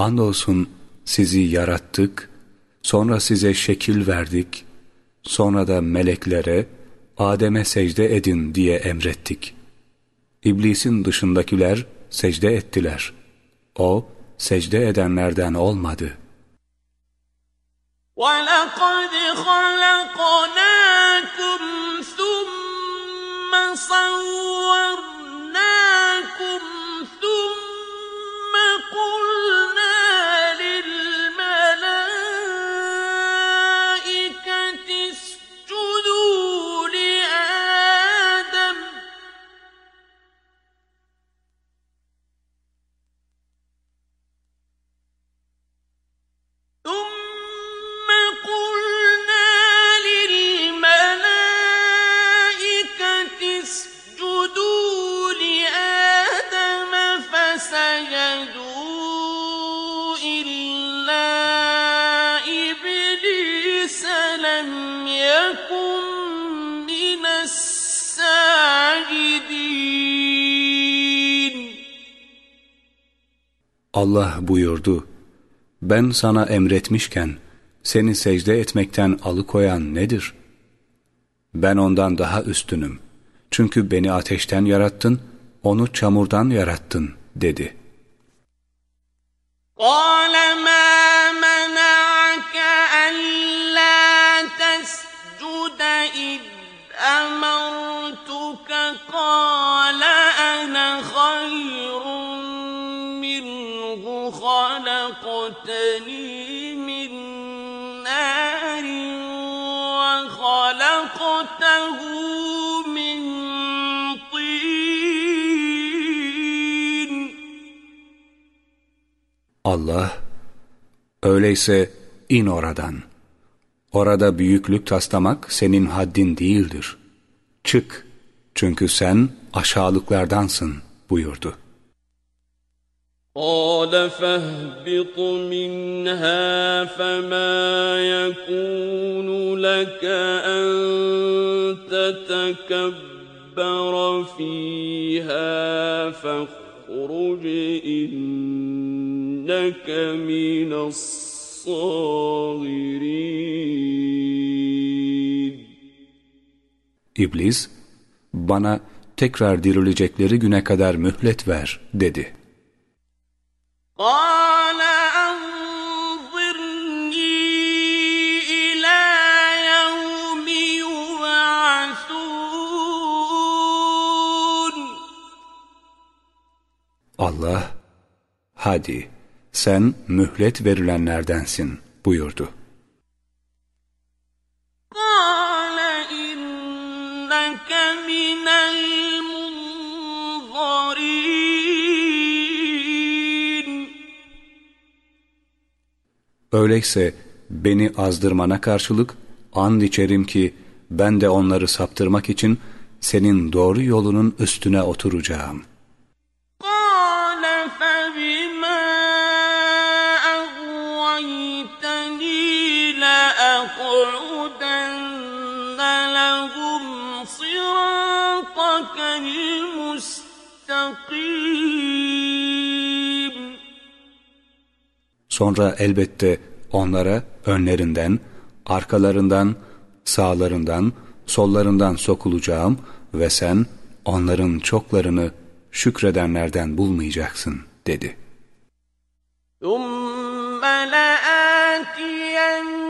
Andolsun sizi yarattık, sonra size şekil verdik, sonra da meleklere, Adem'e secde edin diye emrettik. İblisin dışındakiler secde ettiler. O, secde edenlerden olmadı. وَلَقَدْ خَلَقْنَاكُمْ ثُمَّ صَوَّرْنَاكُمْ Allah buyurdu, ben sana emretmişken seni secde etmekten alıkoyan nedir? Ben ondan daha üstünüm. Çünkü beni ateşten yarattın, onu çamurdan yarattın dedi. قال ما Allah, öyleyse in oradan. Orada büyüklük taslamak senin haddin değildir. Çık, çünkü sen aşağılıklardansın buyurdu. قال فاهبط منها فما يكون لك أن تتكبر فيها فاخرج إنك من الصاغرين İblis, bana tekrar dirilecekleri güne kadar mühlet ver dedi. قال أنظرني إلى يوم يبعثون Allah, hadi sen mühlet verilenlerdensin buyurdu. Öyleyse beni azdırmana karşılık and içerim ki ben de onları saptırmak için senin doğru yolunun üstüne oturacağım.'' لأقعدن لهم صراطك المستقيم Sonra elbette onlara önlerinden, arkalarından, sağlarından, sollarından sokulacağım ve sen onların çoklarını şükredenlerden bulmayacaksın dedi. ثم لآتينهم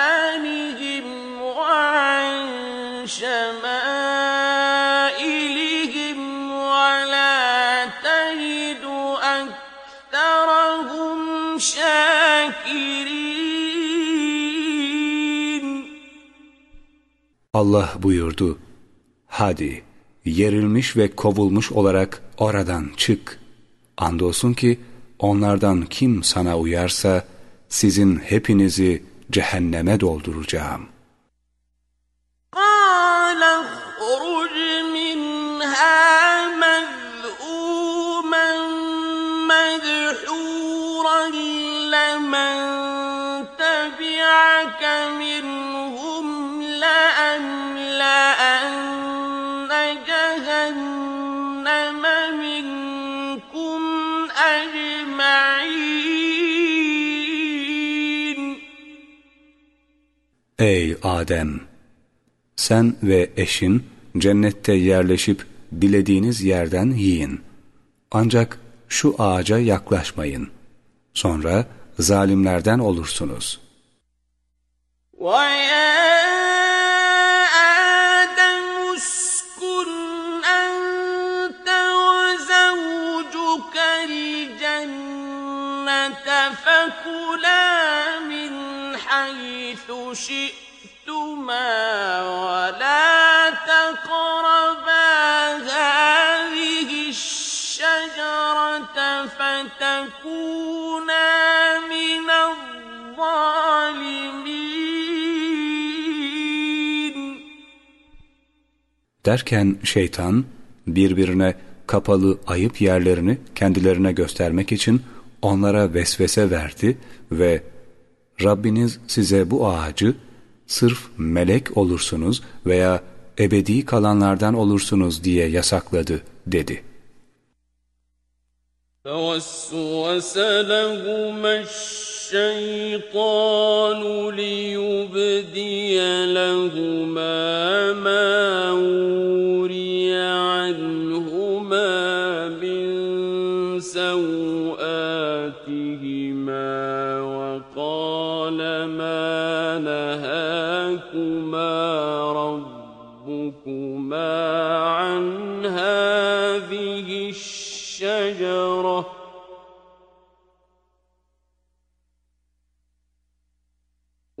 Allah buyurdu, hadi yerilmiş ve kovulmuş olarak oradan çık. Andolsun ki onlardan kim sana uyarsa sizin hepinizi cehenneme dolduracağım. قال اخرج منها Ey Adem! Sen ve eşin cennette yerleşip dilediğiniz yerden yiyin. Ancak şu ağaca yaklaşmayın. Sonra zalimlerden olursunuz. ويا شئتما ولا تقربا هذه الشجرة فتكونا من الظالمين Derken şeytan birbirine kapalı ayıp yerlerini kendilerine göstermek için onlara vesvese verdi ve Rabbiniz size bu ağacı sırf melek olursunuz veya ebedi kalanlardan olursunuz diye yasakladı dedi. فَوَسْوَسَ لَهُمَا الشَّيْطَانُ لِيُبْدِيَ لَهُمَا مَا وُرِيَ عَنْهُمَا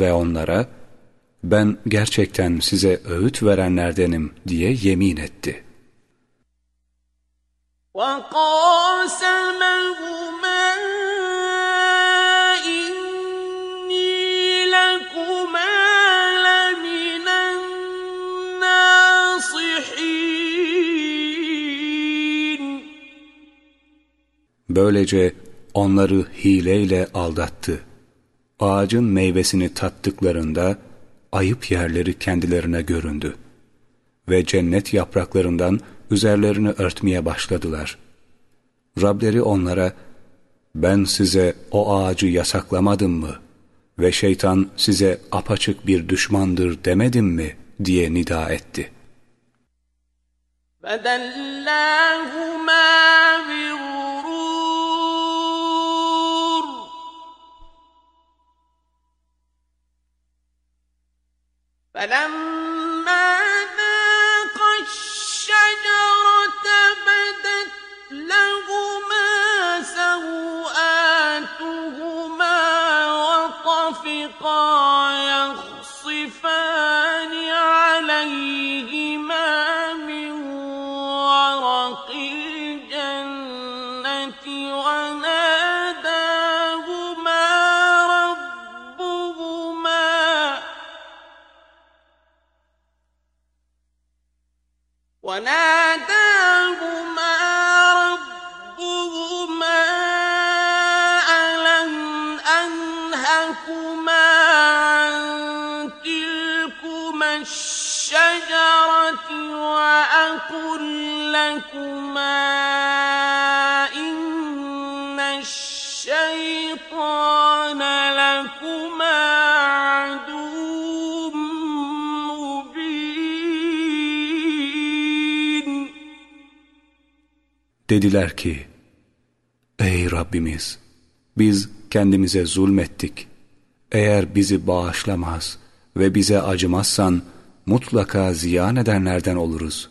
Ve onlara ben gerçekten size öğüt verenlerdenim diye yemin etti. وقاسمهما إني لكما لمن الناصحين Böylece onları hileyle aldattı. Ağacın meyvesini tattıklarında ayıp yerleri kendilerine göründü. Ve cennet yapraklarından üzerlerini örtmeye başladılar. Rableri onlara, ben size o ağacı yasaklamadım mı? Ve şeytan size apaçık bir düşmandır demedim mi? diye nida etti. فدلاهما بغرور فلما Dediler ki, Ey Rabbimiz! Biz kendimize zulmettik. Eğer bizi bağışlamaz ve bize acımazsan mutlaka ziyan edenlerden oluruz.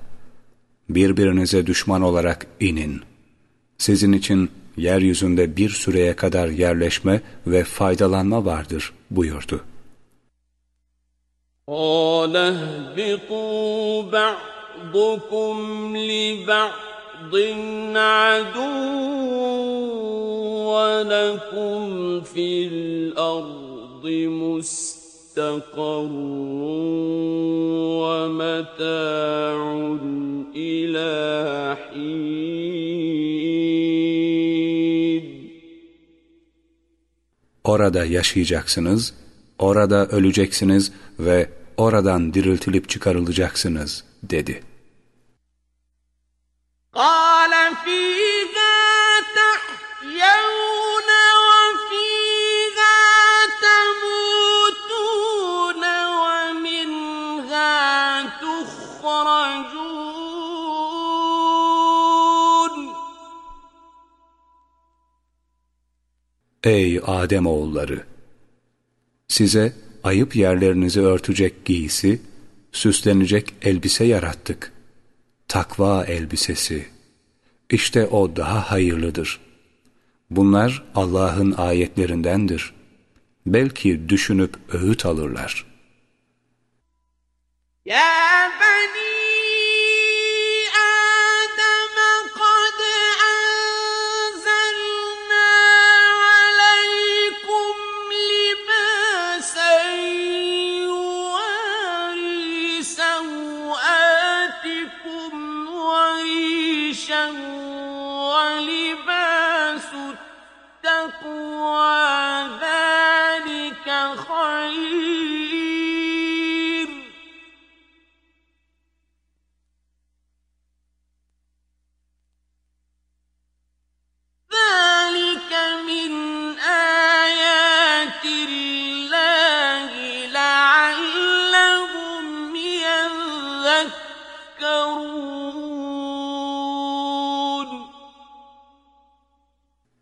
birbirinize düşman olarak inin. Sizin için yeryüzünde bir süreye kadar yerleşme ve faydalanma vardır buyurdu. قال اهبطوا بعضكم لبعض عدو ولكم في الأرض مستقر ومتاع إلى حين Orada yaşayacaksınız, orada öleceksiniz ve oradan diriltilip çıkarılacaksınız dedi. قال فيها تحيون Ey Adem oğulları! Size ayıp yerlerinizi örtecek giysi, süslenecek elbise yarattık. Takva elbisesi. İşte o daha hayırlıdır. Bunlar Allah'ın ayetlerindendir. Belki düşünüp öğüt alırlar. Ya beni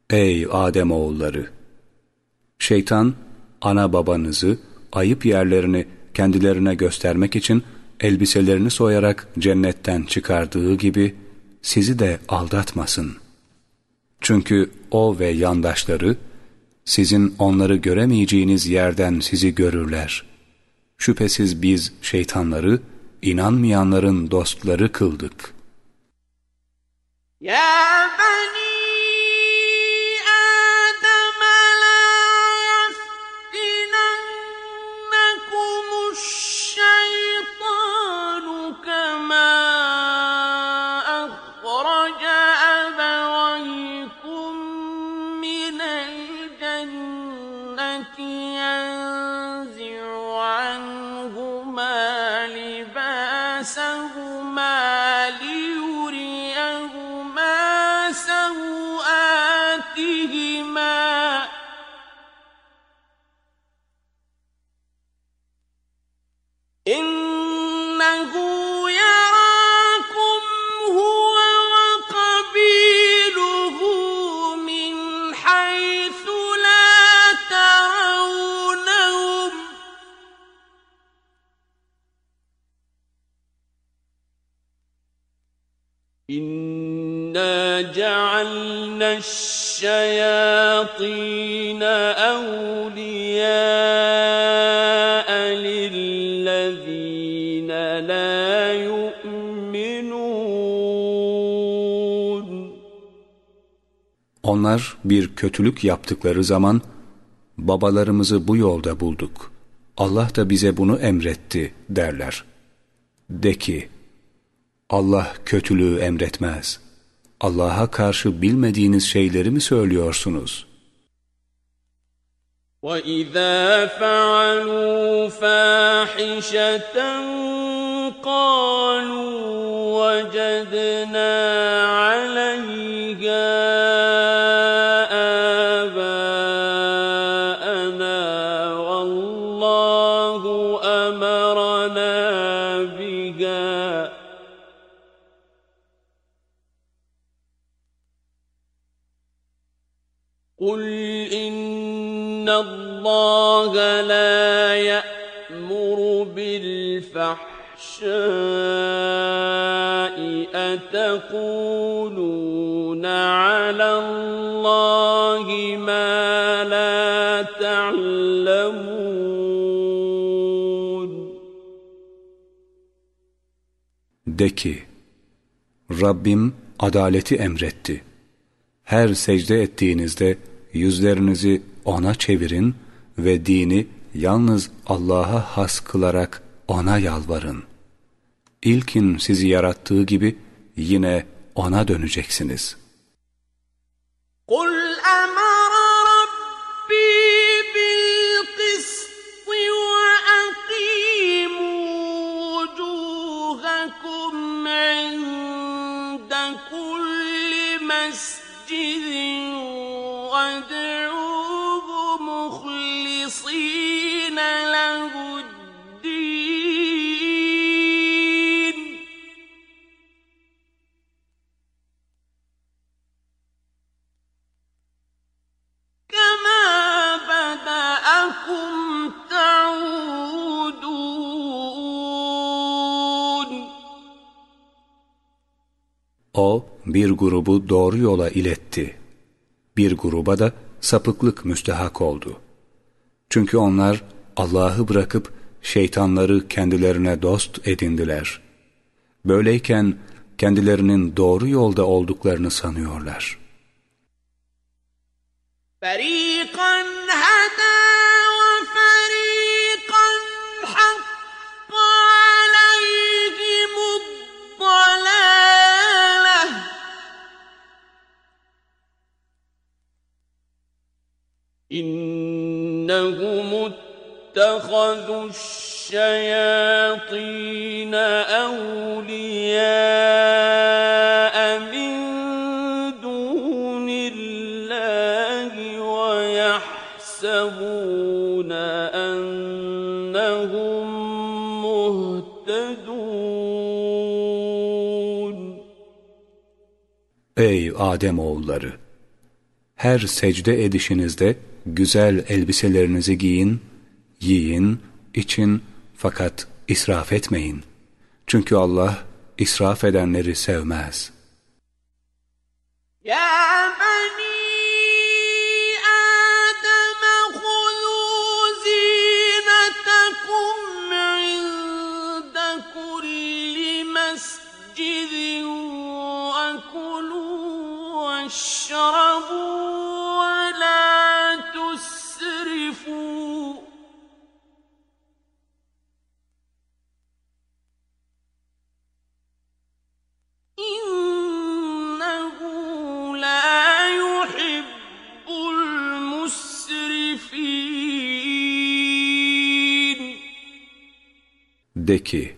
Ey Adem oğulları! Şeytan, ana babanızı, ayıp yerlerini kendilerine göstermek için elbiselerini soyarak cennetten çıkardığı gibi sizi de aldatmasın. Çünkü o ve yandaşları sizin onları göremeyeceğiniz yerden sizi görürler. Şüphesiz biz şeytanları inanmayanların dostları kıldık. Ya beni الشياطين أولياء للذين لا يؤمنون Onlar bir kötülük yaptıkları zaman babalarımızı bu yolda bulduk. Allah da bize bunu emretti derler. De ki, Allah kötülüğü emretmez.'' Allah'a karşı bilmediğiniz şeyleri mi söylüyorsunuz? وَإِذَا فَعَلُوا فَاحِشَةً قَالُوا وَجَدْنَا عَلَيْهَا الله لا يأمر بالفحشاء أتقولون على الله ما لا تعلمون De ki, Rabbim adaleti emretti. Her secde ettiğinizde yüzlerinizi O'na çevirin ve dini yalnız Allah'a has kılarak O'na yalvarın. İlkin sizi yarattığı gibi yine O'na döneceksiniz. قُلْ bir grubu doğru yola iletti. Bir gruba da sapıklık müstehak oldu. Çünkü onlar Allah'ı bırakıp şeytanları kendilerine dost edindiler. Böyleyken kendilerinin doğru yolda olduklarını sanıyorlar. فَرِيقًا هَدَى إنهم اتخذوا الشياطين أولياء من دون الله ويحسبون أنهم مهتدون Ey Adem oğulları! Her secde edişinizde güzel elbiselerinizi giyin, yiyin, için fakat israf etmeyin. Çünkü Allah israf edenleri sevmez. Ya bani De ki,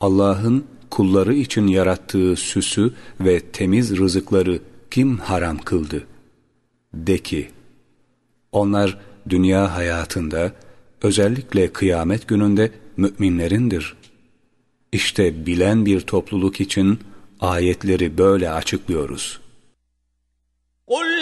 Allah'ın kulları için yarattığı süsü ve temiz rızıkları kim haram kıldı? De ki, onlar dünya hayatında, özellikle kıyamet gününde müminlerindir. İşte bilen bir topluluk için ayetleri böyle açıklıyoruz. قُلْ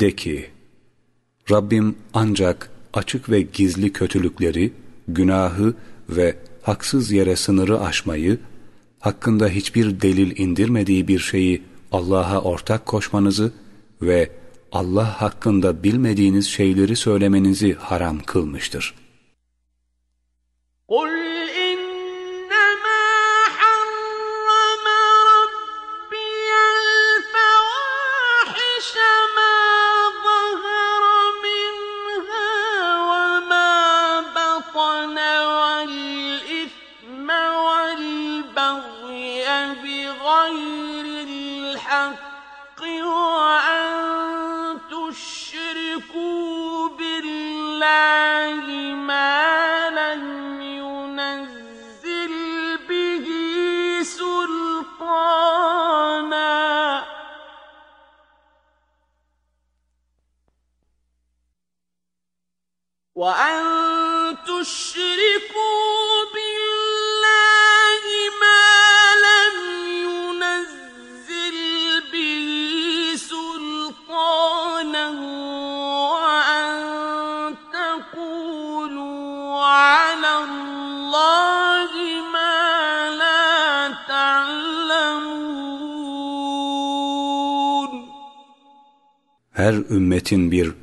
De ki, Rabbim ancak açık ve gizli kötülükleri, günahı ve haksız yere sınırı aşmayı, hakkında hiçbir delil indirmediği bir şeyi Allah'a ortak koşmanızı ve Allah hakkında bilmediğiniz şeyleri söylemenizi haram kılmıştır. قُلْ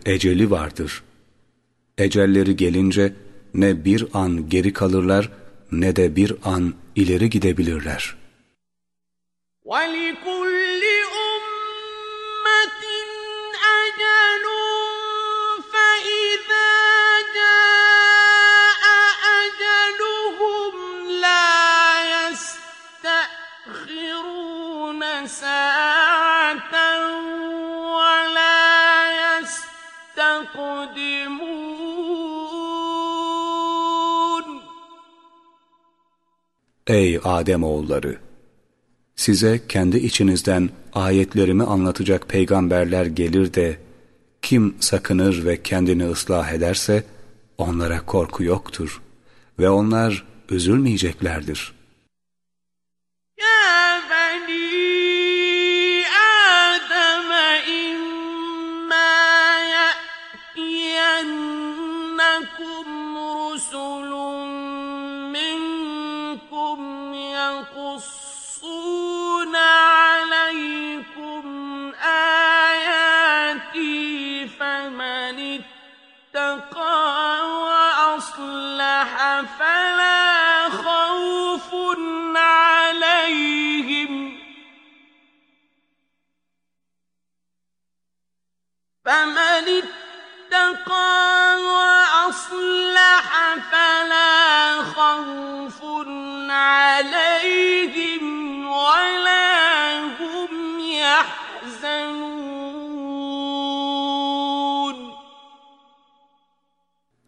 eceli vardır. Ecelleri gelince ne bir an geri kalırlar ne de bir an ileri gidebilirler. وَلِكُلِّ Ey Adem oğulları! Size kendi içinizden ayetlerimi anlatacak peygamberler gelir de kim sakınır ve kendini ıslah ederse onlara korku yoktur ve onlar üzülmeyeceklerdir.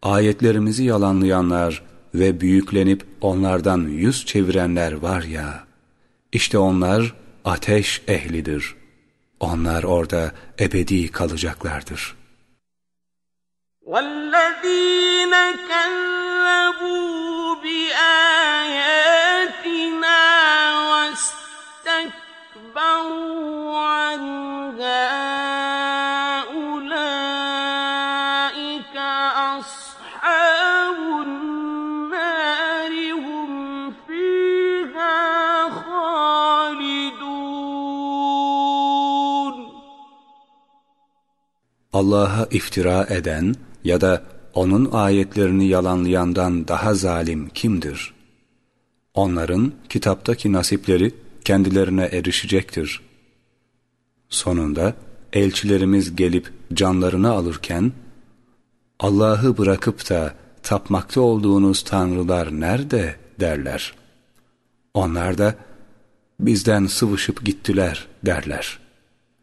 Ayetlerimizi yalanlayanlar ve büyüklenip onlardan yüz çevirenler var ya, işte onlar ateş ehlidir. Onlar orada ebedi kalacaklardır. وَالَّذ۪ينَ كَذَّبُوا بِآيَاتِنَا وَاسْتَكْبَرُوا عَنْهَا Allah'a iftira eden ya da onun ayetlerini yalanlayandan daha zalim kimdir? Onların kitaptaki nasipleri kendilerine erişecektir. Sonunda elçilerimiz gelip canlarını alırken, Allah'ı bırakıp da tapmakta olduğunuz tanrılar nerede derler. Onlar da bizden sıvışıp gittiler derler.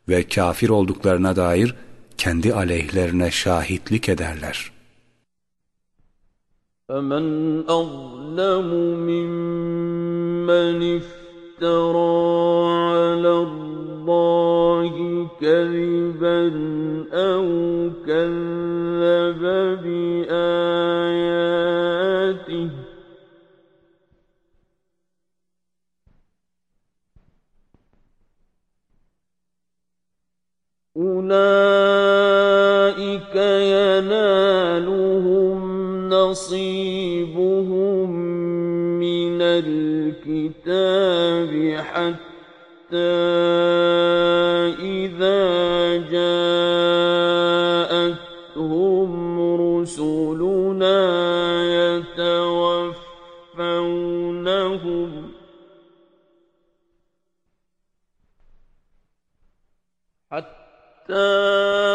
Ve kafir olduklarına dair kendi aleyhlerine şahitlik ederler. فَمَنْ أَظْلَمُ مِمَّنِ افْتَرَى عَلَى اللَّهِ كَذِبًا أَوْ كَذَّبَ بِآيَاتِهِ أولئك ينالهم نصيبهم من الكتاب حتى حتى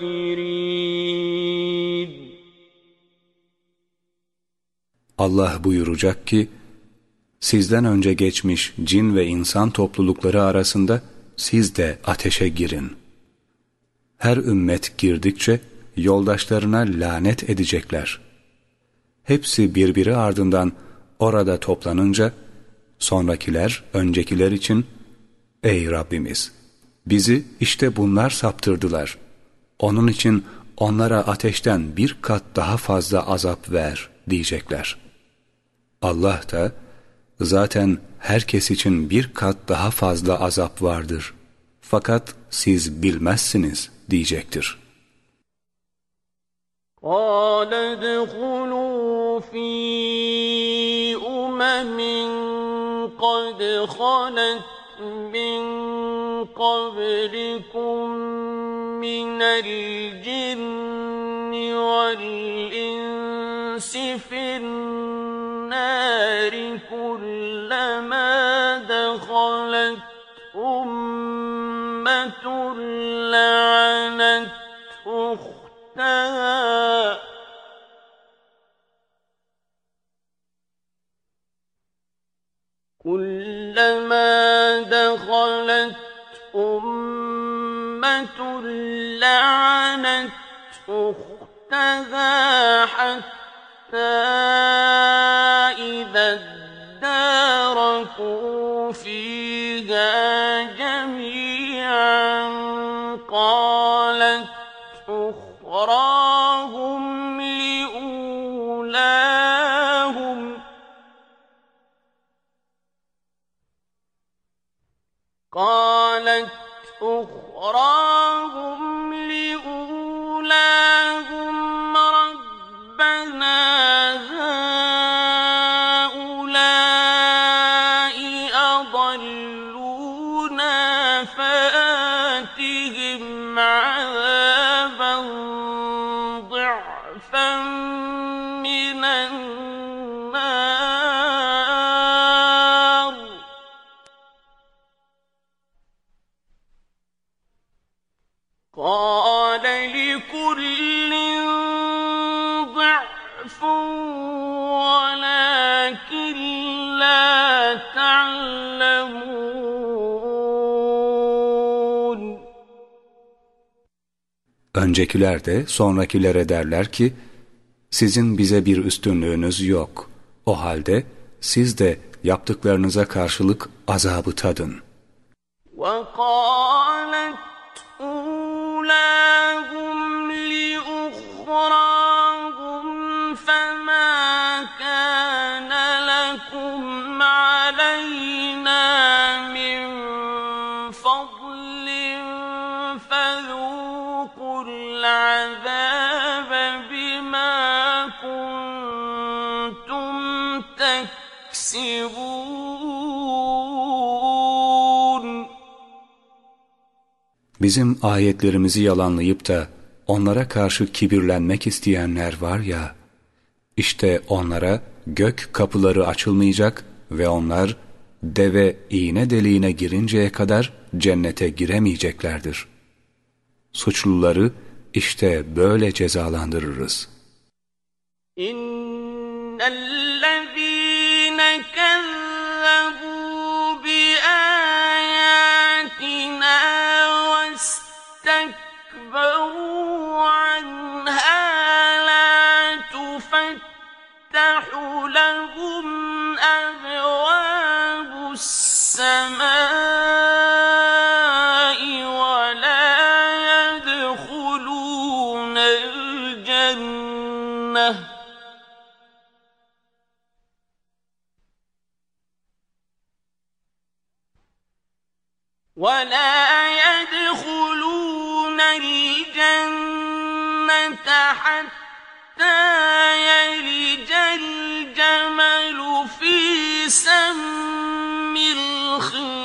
kafirin. Allah buyuracak ki, sizden önce geçmiş cin ve insan toplulukları arasında siz de ateşe girin. Her ümmet girdikçe yoldaşlarına lanet edecekler. Hepsi birbiri ardından orada toplanınca, sonrakiler öncekiler için, Ey Rabbimiz! Bizi işte bunlar saptırdılar.'' Onun için onlara ateşten bir kat daha fazla azap ver diyecekler. Allah da, zaten herkes için bir kat daha fazla azap vardır. Fakat siz bilmezsiniz diyecektir. قال ادخلوا في أمم قد خلت من قبلكم من الجن والإنس في النار كلما دخلت أمة لعنت أختها. كلما أختها حتى Öncekiler de sonrakilere derler ki, sizin bize bir üstünlüğünüz yok. O halde siz de yaptıklarınıza karşılık azabı tadın. وقالت Bizim ayetlerimizi yalanlayıp da onlara karşı kibirlenmek isteyenler var ya, işte onlara gök kapıları açılmayacak ve onlar deve iğne deliğine girinceye kadar cennete giremeyeceklerdir. Suçluları işte böyle cezalandırırız. إن ولا يدخلون الجنة حتى يلج الجمل في سم الخياط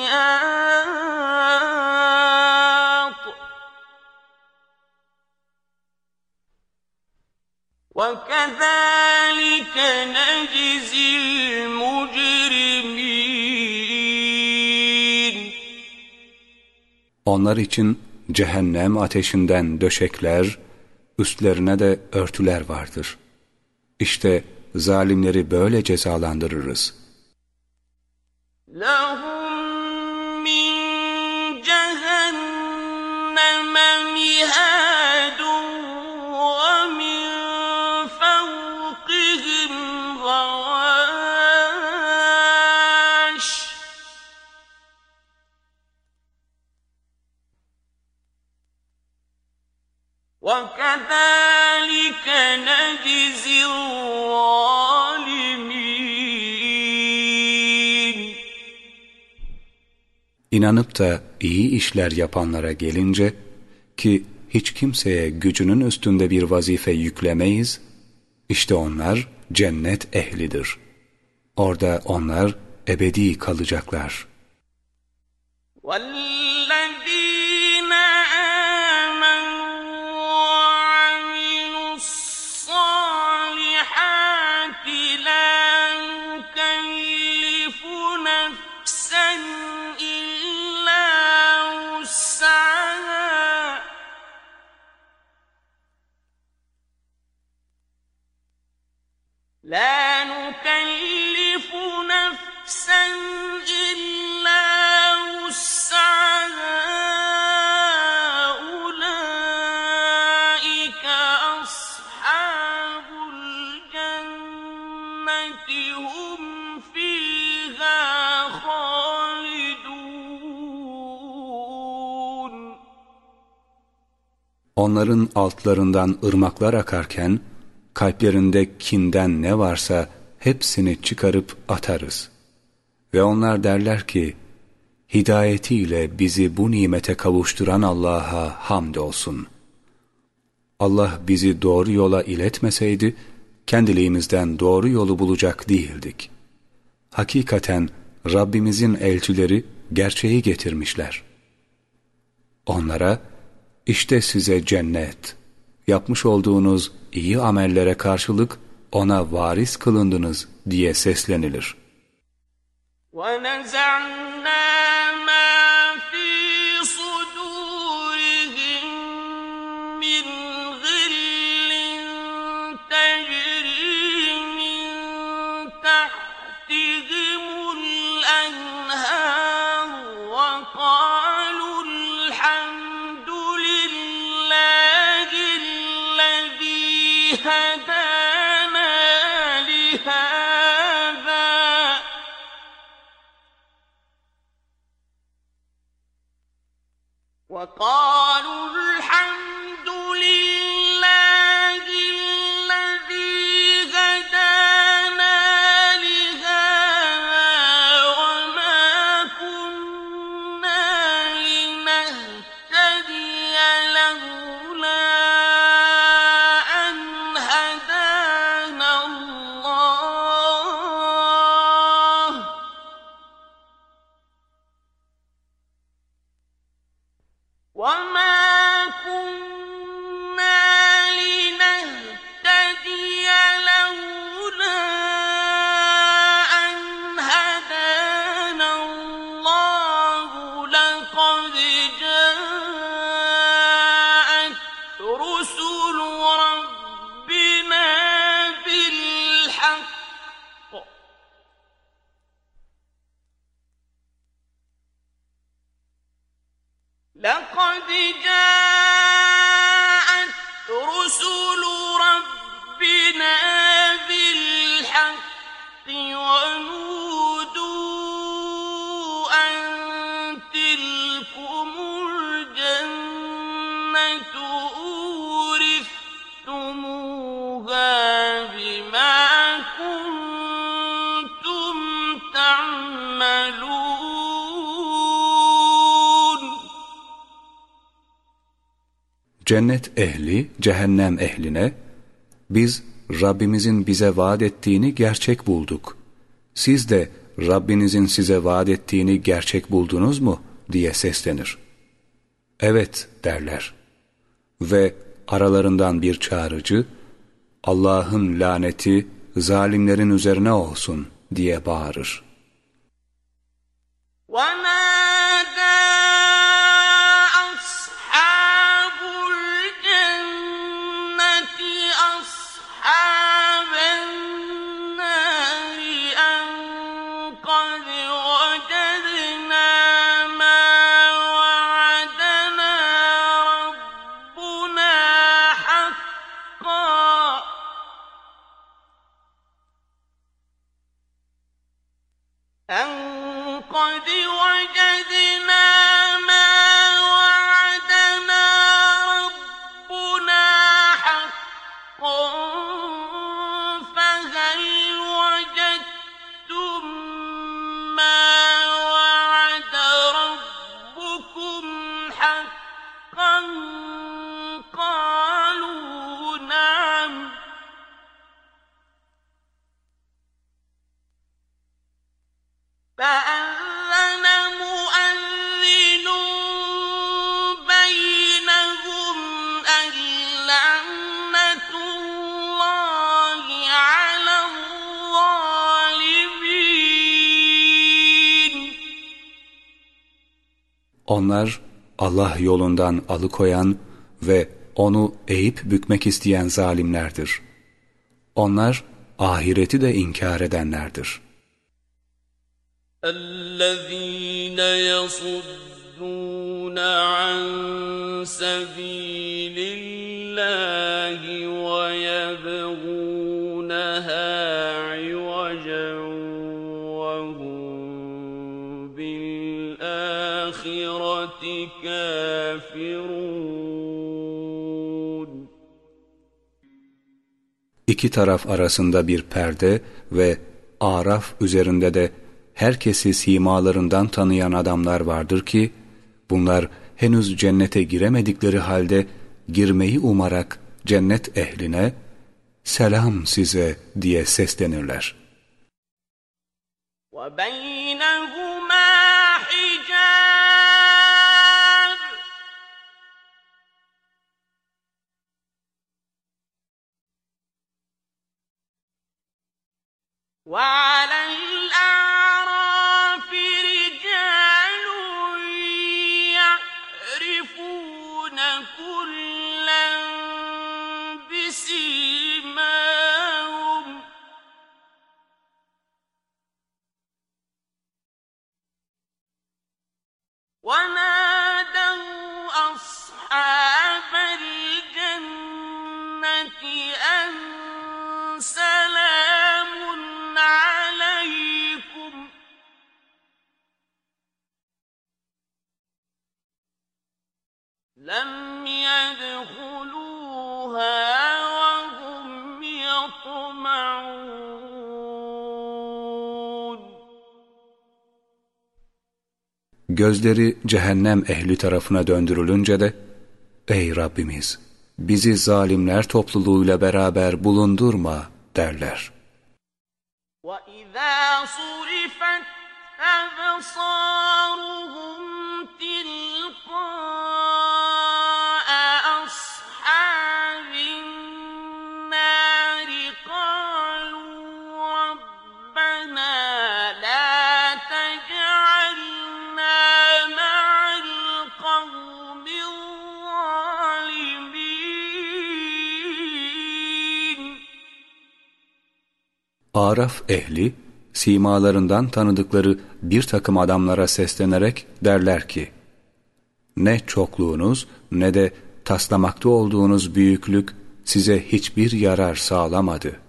وكذلك نجزي المجرمين Onlar için cehennem ateşinden döşekler, üstlerine de örtüler vardır. İşte zalimleri böyle cezalandırırız. لَهُمْ مِنْ جَهَنَّمَ مِهَادٌ وَكَذَلِكَ نَجْزِي الظَّالِمِينَ İnanıp da iyi işler yapanlara gelince ki hiç kimseye gücünün üstünde bir vazife yüklemeyiz, işte onlar cennet ehlidir. Orada onlar ebedi kalacaklar. وَالَّذِينَ Onların altlarından ırmaklar akarken, kalplerinde kinden ne varsa hepsini çıkarıp atarız. Ve onlar derler ki, hidayetiyle bizi bu nimete kavuşturan Allah'a hamdolsun. Allah bizi doğru yola iletmeseydi, kendiliğimizden doğru yolu bulacak değildik. Hakikaten Rabbimizin elçileri gerçeği getirmişler. Onlara, işte size cennet, yapmış olduğunuz iyi amellere karşılık ona varis kılındınız diye seslenilir. ونزعنا ما وقالوا الحمد Cennet ehli cehennem ehline biz Rabbimizin bize vaat ettiğini gerçek bulduk. Siz de Rabbinizin size vaat ettiğini gerçek buldunuz mu diye seslenir. Evet derler. Ve aralarından bir çağrıcı Allah'ın laneti zalimlerin üzerine olsun diye bağırır. ونادى Onlar Allah yolundan alıkoyan ve onu eğip bükmek isteyen zalimlerdir. Onlar ahireti de inkar edenlerdir. الذين يصدون عن سبيل الله İki taraf arasında bir perde ve Araf üzerinde de herkesi simalarından tanıyan adamlar vardır ki, bunlar henüz cennete giremedikleri halde girmeyi umarak cennet ehline, selam size diye seslenirler. وبينهما وعلى الأعراف رجال يعرفون كلا بسيماهم. ونادوا أصحاب لم يدخلوها وهم يطمعون Gözleri cehennem ehli tarafına döndürülünce de, Ey Rabbimiz! Bizi zalimler topluluğuyla beraber bulundurma derler. وإذا صرفت أبصارهم تلقاء Araf ehli, simalarından tanıdıkları bir takım adamlara seslenerek derler ki, Ne çokluğunuz ne de taslamakta olduğunuz büyüklük size hiçbir yarar sağlamadı.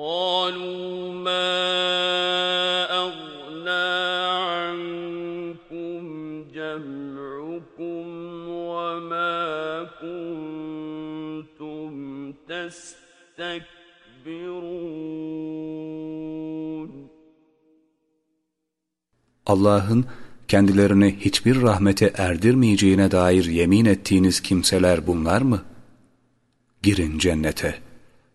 قالوا ما أغنى عنكم جمعكم وما كنتم تستكبرون Allah'ın kendilerini hiçbir rahmete erdirmeyeceğine dair yemin ettiğiniz kimseler bunlar mı? Girin cennete.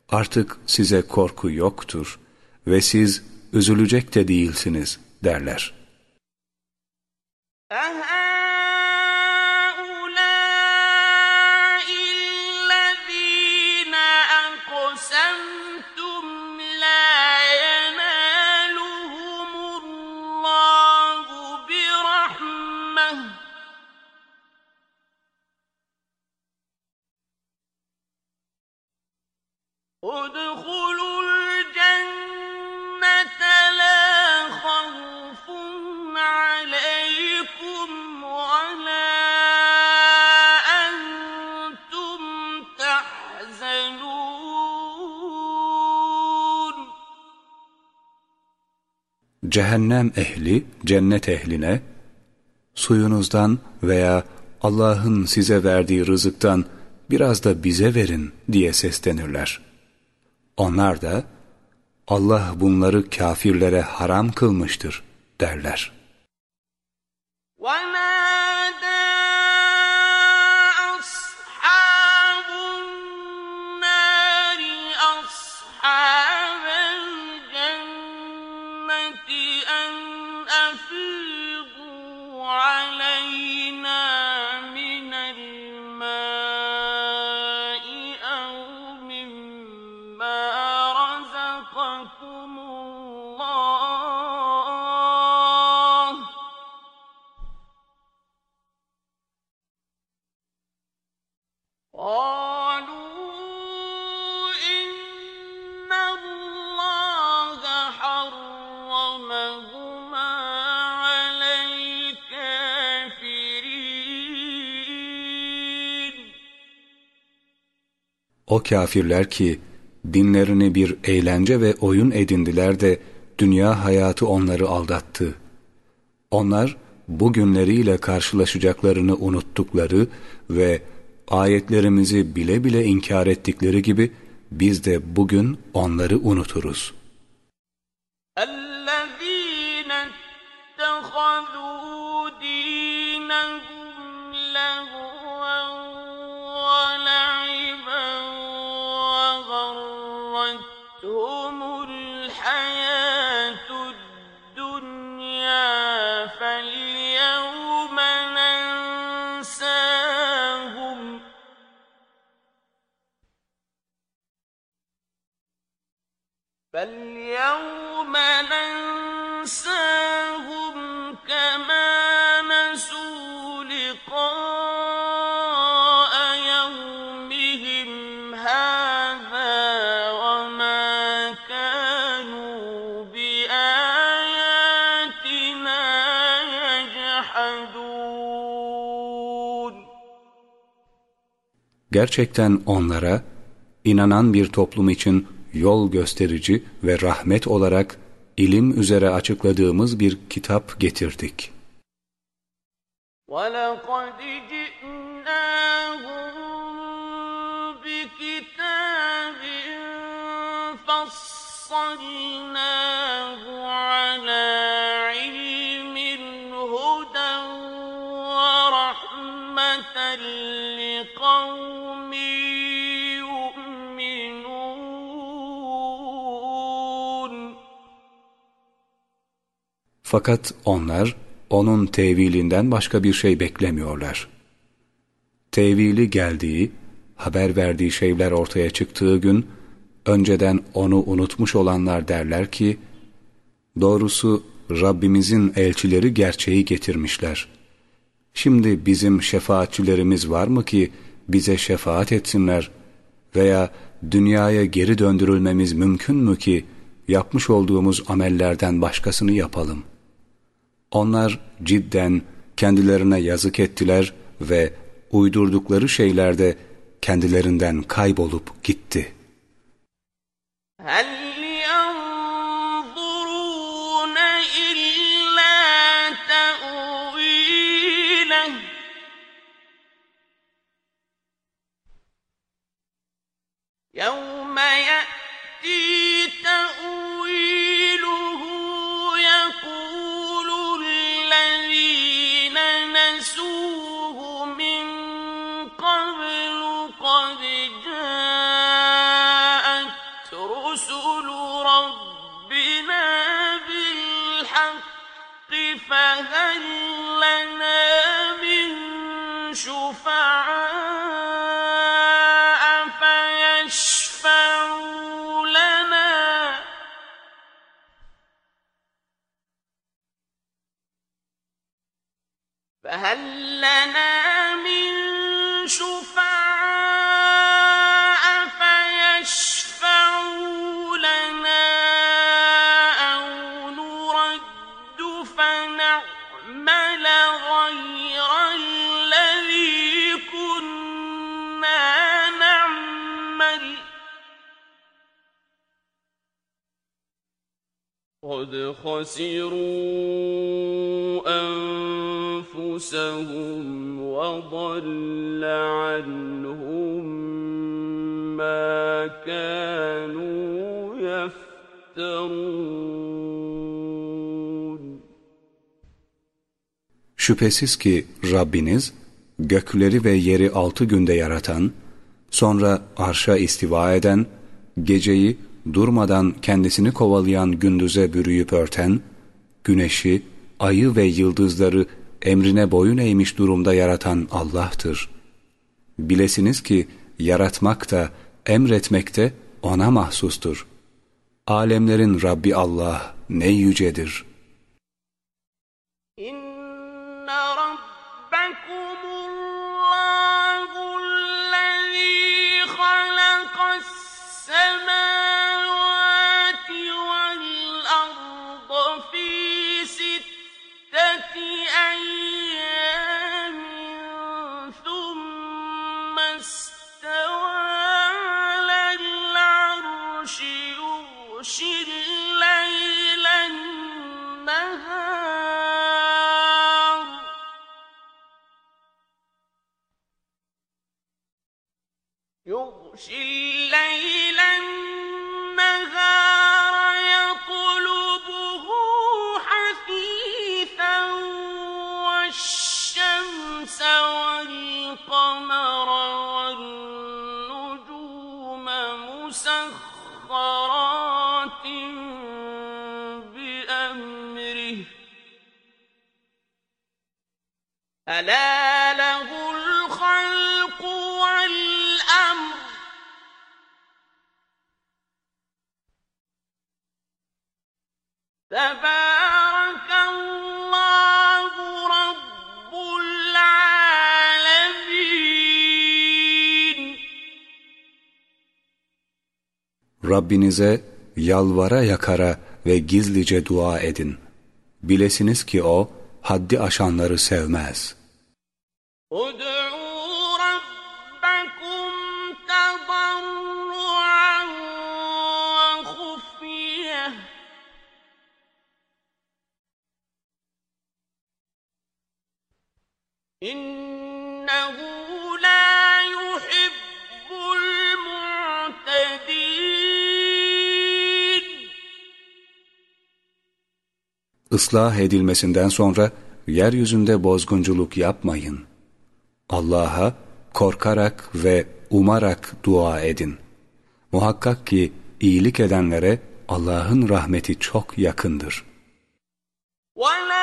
Artık size korku yoktur ve siz üzülecek de değilsiniz derler. cehennem ehli cennet ehline suyunuzdan veya Allah'ın size verdiği rızıktan biraz da bize verin diye seslenirler. Onlar da Allah bunları kafirlere haram kılmıştır derler. ونادى O kafirler ki dinlerini bir eğlence ve oyun edindiler de dünya hayatı onları aldattı. Onlar bugünleriyle karşılaşacaklarını unuttukları ve ayetlerimizi bile bile inkar ettikleri gibi biz de bugün onları unuturuz. Allah فاليوم ننساهم كما نسوا لقاء يومهم هذا وما كانوا بآياتنا يجحدون Gerçekten onlara inanan bir toplum için yol gösterici ve rahmet olarak ilim üzere açıkladığımız bir kitap getirdik. ولقد جئناهم بكتاب فصلناه Fakat onlar onun tevilinden başka bir şey beklemiyorlar. Tevili geldiği, haber verdiği şeyler ortaya çıktığı gün, önceden onu unutmuş olanlar derler ki, doğrusu Rabbimizin elçileri gerçeği getirmişler. Şimdi bizim şefaatçilerimiz var mı ki bize şefaat etsinler veya dünyaya geri döndürülmemiz mümkün mü ki yapmış olduğumuz amellerden başkasını yapalım? Onlar cidden kendilerine yazık ettiler ve uydurdukları şeylerde kendilerinden kaybolup gitti. هل ينظرون إلا تأويله يوم يأتي فهل لنا من شفعاء فيشفعوا لنا؟ قد خسروا أنفسهم وضل عنهم ما كانوا يفترون Şüphesiz ki Rabbiniz gökleri ve yeri altı günde yaratan, sonra arşa istiva eden, geceyi durmadan kendisini kovalayan gündüze bürüyüp örten, güneşi, ayı ve yıldızları emrine boyun eğmiş durumda yaratan Allah'tır. Bilesiniz ki yaratmak da, emretmek de O'na mahsustur. Alemlerin Rabbi Allah ne yücedir.'' Rabbinize yalvara yakara ve gizlice dua edin. Bilesiniz ki O, haddi aşanları sevmez. ıslah edilmesinden sonra yeryüzünde bozgunculuk yapmayın. Allah'a korkarak ve umarak dua edin. Muhakkak ki iyilik edenlere Allah'ın rahmeti çok yakındır. وَلَا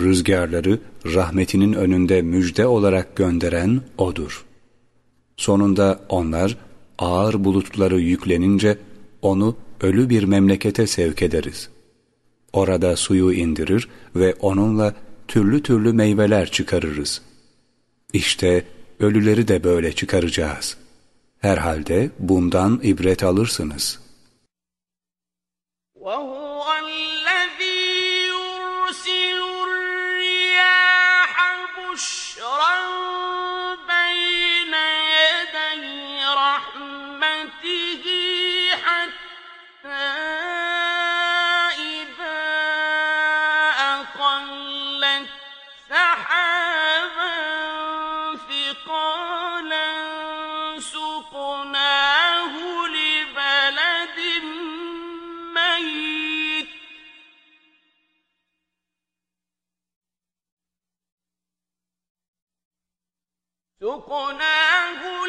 Rüzgarları rahmetinin önünde müjde olarak gönderen O'dur. Sonunda onlar ağır bulutları yüklenince onu ölü bir memlekete sevk ederiz. Orada suyu indirir ve onunla türlü türlü meyveler çıkarırız. İşte ölüleri de böyle çıkaracağız. Herhalde bundan ibret alırsınız. وَهُوَ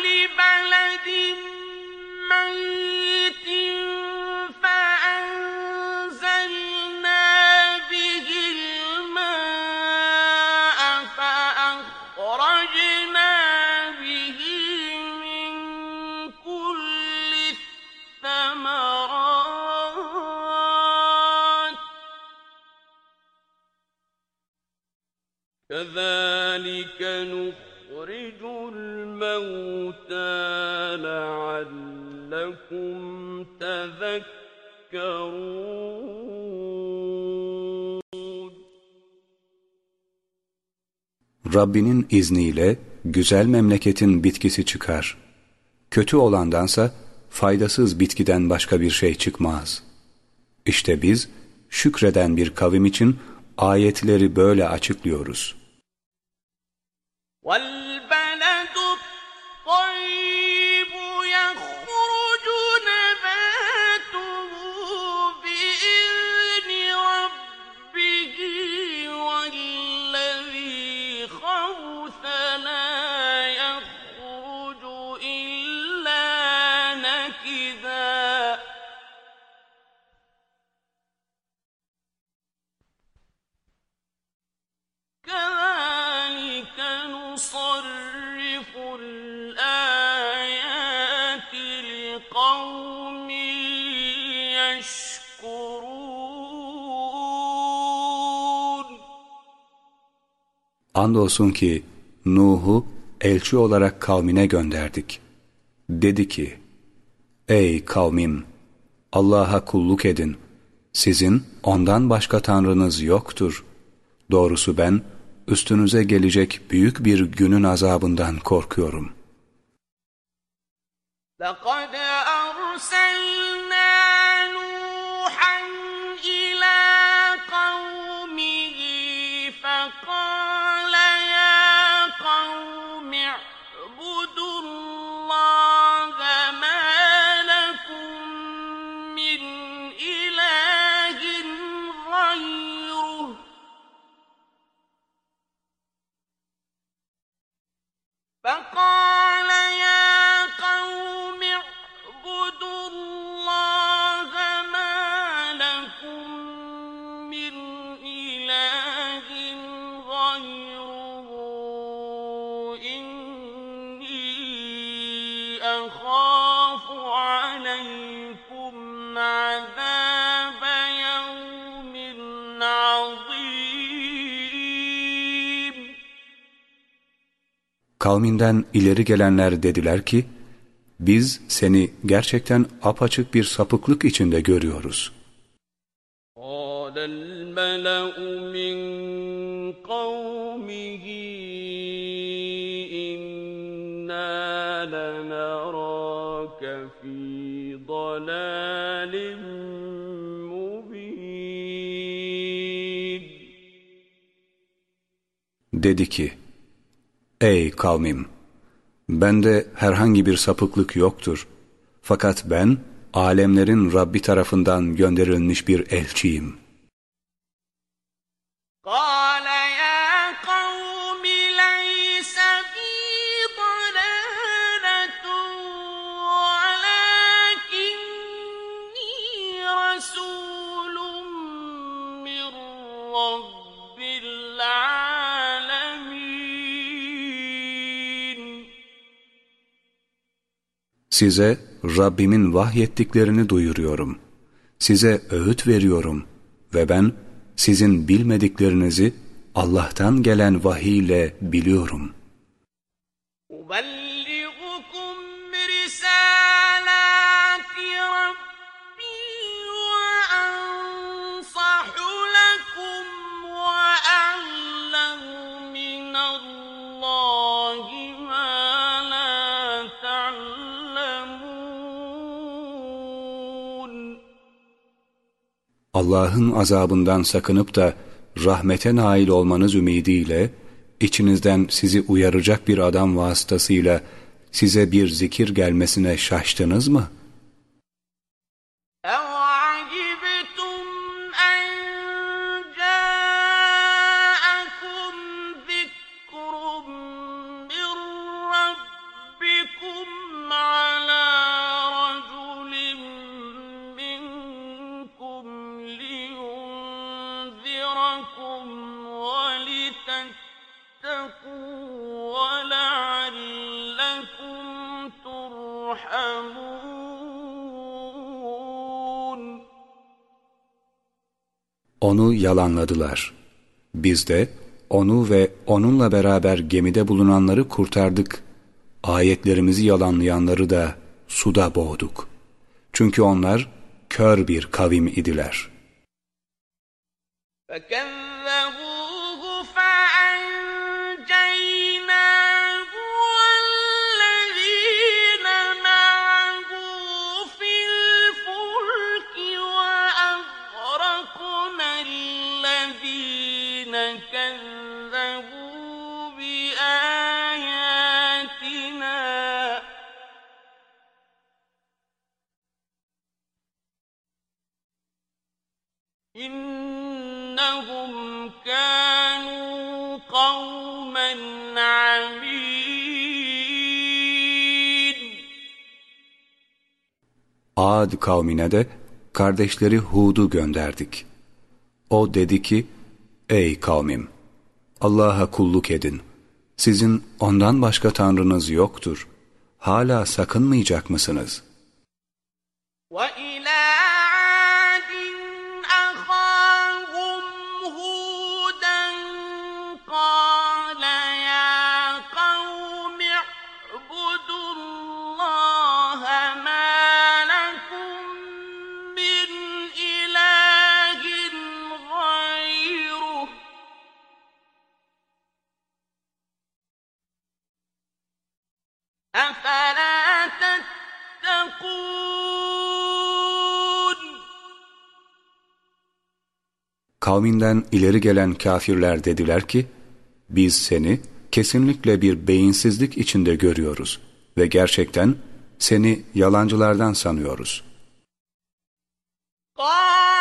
لبلد ميت فأنزلنا به الماء فأخرجنا به من كل الثمرات كذلك نخرج الموتى لعلكم تذكرون Rabbinin izniyle güzel memleketin bitkisi çıkar. Kötü olandansa faydasız bitkiden başka bir şey çıkmaz. İşte biz şükreden bir kavim için ayetleri böyle açıklıyoruz. والبلد Andolsun ki Nuh'u elçi olarak kavmine gönderdik. Dedi ki, Ey kavmim! Allah'a kulluk edin. Sizin ondan başka tanrınız yoktur. Doğrusu ben üstünüze gelecek büyük bir günün azabından korkuyorum. لقد أرسلنا Kavminden ileri gelenler dediler ki, biz seni gerçekten apaçık bir sapıklık içinde görüyoruz. قال الملأ من قومه إنا لنراك في ضلال مبين Dedi ki, Ey kavmim! Bende herhangi bir sapıklık yoktur. Fakat ben, alemlerin Rabbi tarafından gönderilmiş bir elçiyim. Size Rabbimin vahyettiklerini duyuruyorum. Size öğüt veriyorum ve ben sizin bilmediklerinizi Allah'tan gelen vahiy ile biliyorum. Allah'ın azabından sakınıp da rahmete nail olmanız ümidiyle, içinizden sizi uyaracak bir adam vasıtasıyla size bir zikir gelmesine şaştınız mı? وَلَعَلَّكُمْ تُرْحَمُونَ Onu yalanladılar. Biz de onu ve onunla beraber gemide bulunanları kurtardık. Ayetlerimizi yalanlayanları da suda boğduk. Çünkü onlar kör bir kavim idiler. فكذبوه Ad kavmine de kardeşleri Hud'u gönderdik. O dedi ki, Ey kavmim! Allah'a kulluk edin. Sizin ondan başka tanrınız yoktur. Hala sakınmayacak mısınız? أفلا تتقون Kavminden ileri gelen kafirler dediler ki, biz seni kesinlikle bir beyinsizlik içinde görüyoruz ve gerçekten seni yalancılardan sanıyoruz. قال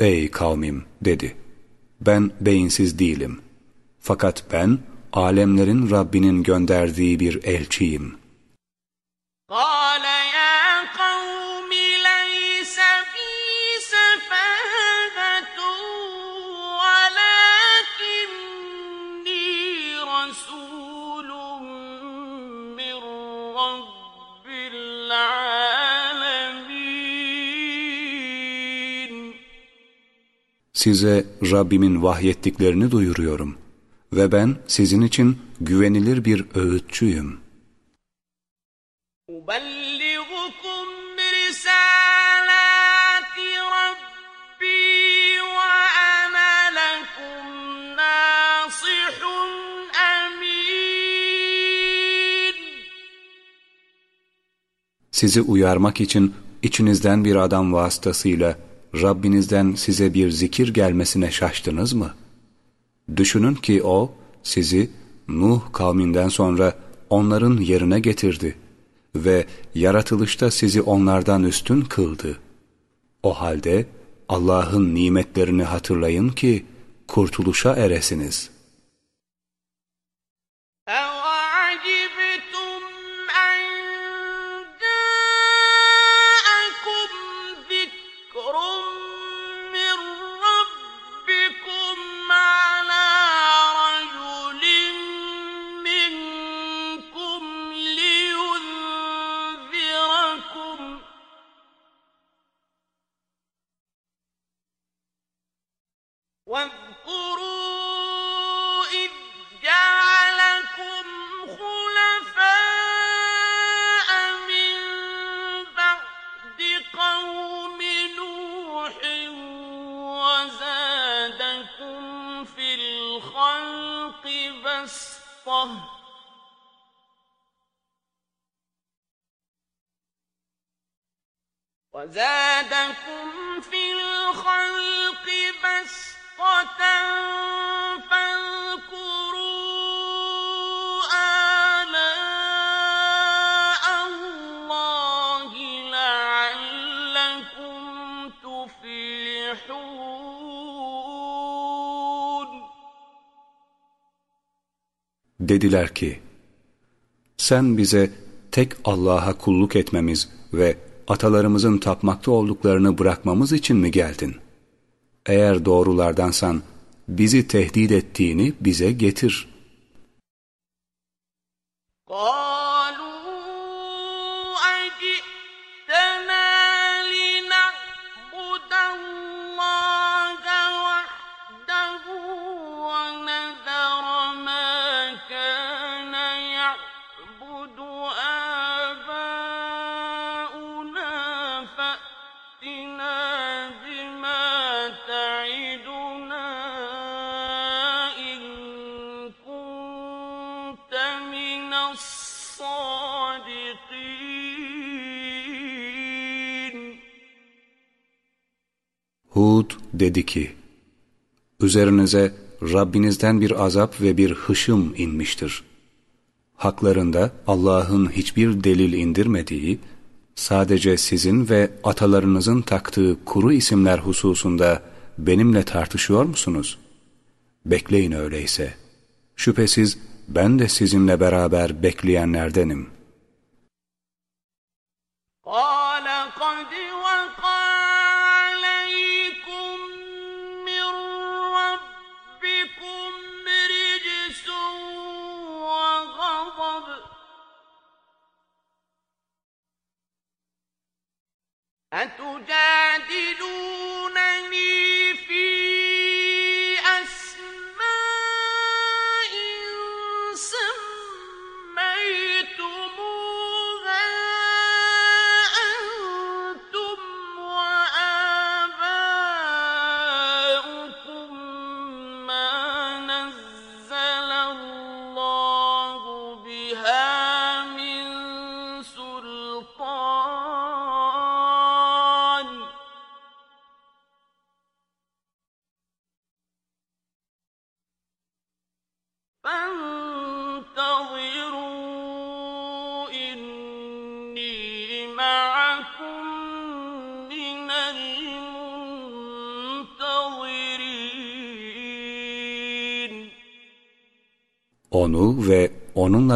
Ey kavmim dedi. Ben beyinsiz değilim. Fakat ben alemlerin Rabbinin gönderdiği bir elçiyim. size Rabbimin vahyettiklerini duyuruyorum ve ben sizin için güvenilir bir öğütçüyüm. Sizi uyarmak için içinizden bir adam vasıtasıyla Rabbinizden size bir zikir gelmesine şaştınız mı? Düşünün ki o sizi Nuh kavminden sonra onların yerine getirdi ve yaratılışta sizi onlardan üstün kıldı. O halde Allah'ın nimetlerini hatırlayın ki kurtuluşa eresiniz.'' وزادكم في الخلق بسطة فاذكروا آلاء الله لعلكم تفلحون Dediler ki, sen bize tek Allah'a kulluk etmemiz ve atalarımızın tapmakta olduklarını bırakmamız için mi geldin? Eğer doğrulardansan bizi tehdit ettiğini bize getir. Dedi ki, Üzerinize Rabbinizden bir azap ve bir hışım inmiştir. Haklarında Allah'ın hiçbir delil indirmediği, sadece sizin ve atalarınızın taktığı kuru isimler hususunda benimle tartışıyor musunuz? Bekleyin öyleyse. Şüphesiz ben de sizinle beraber bekleyenlerdenim.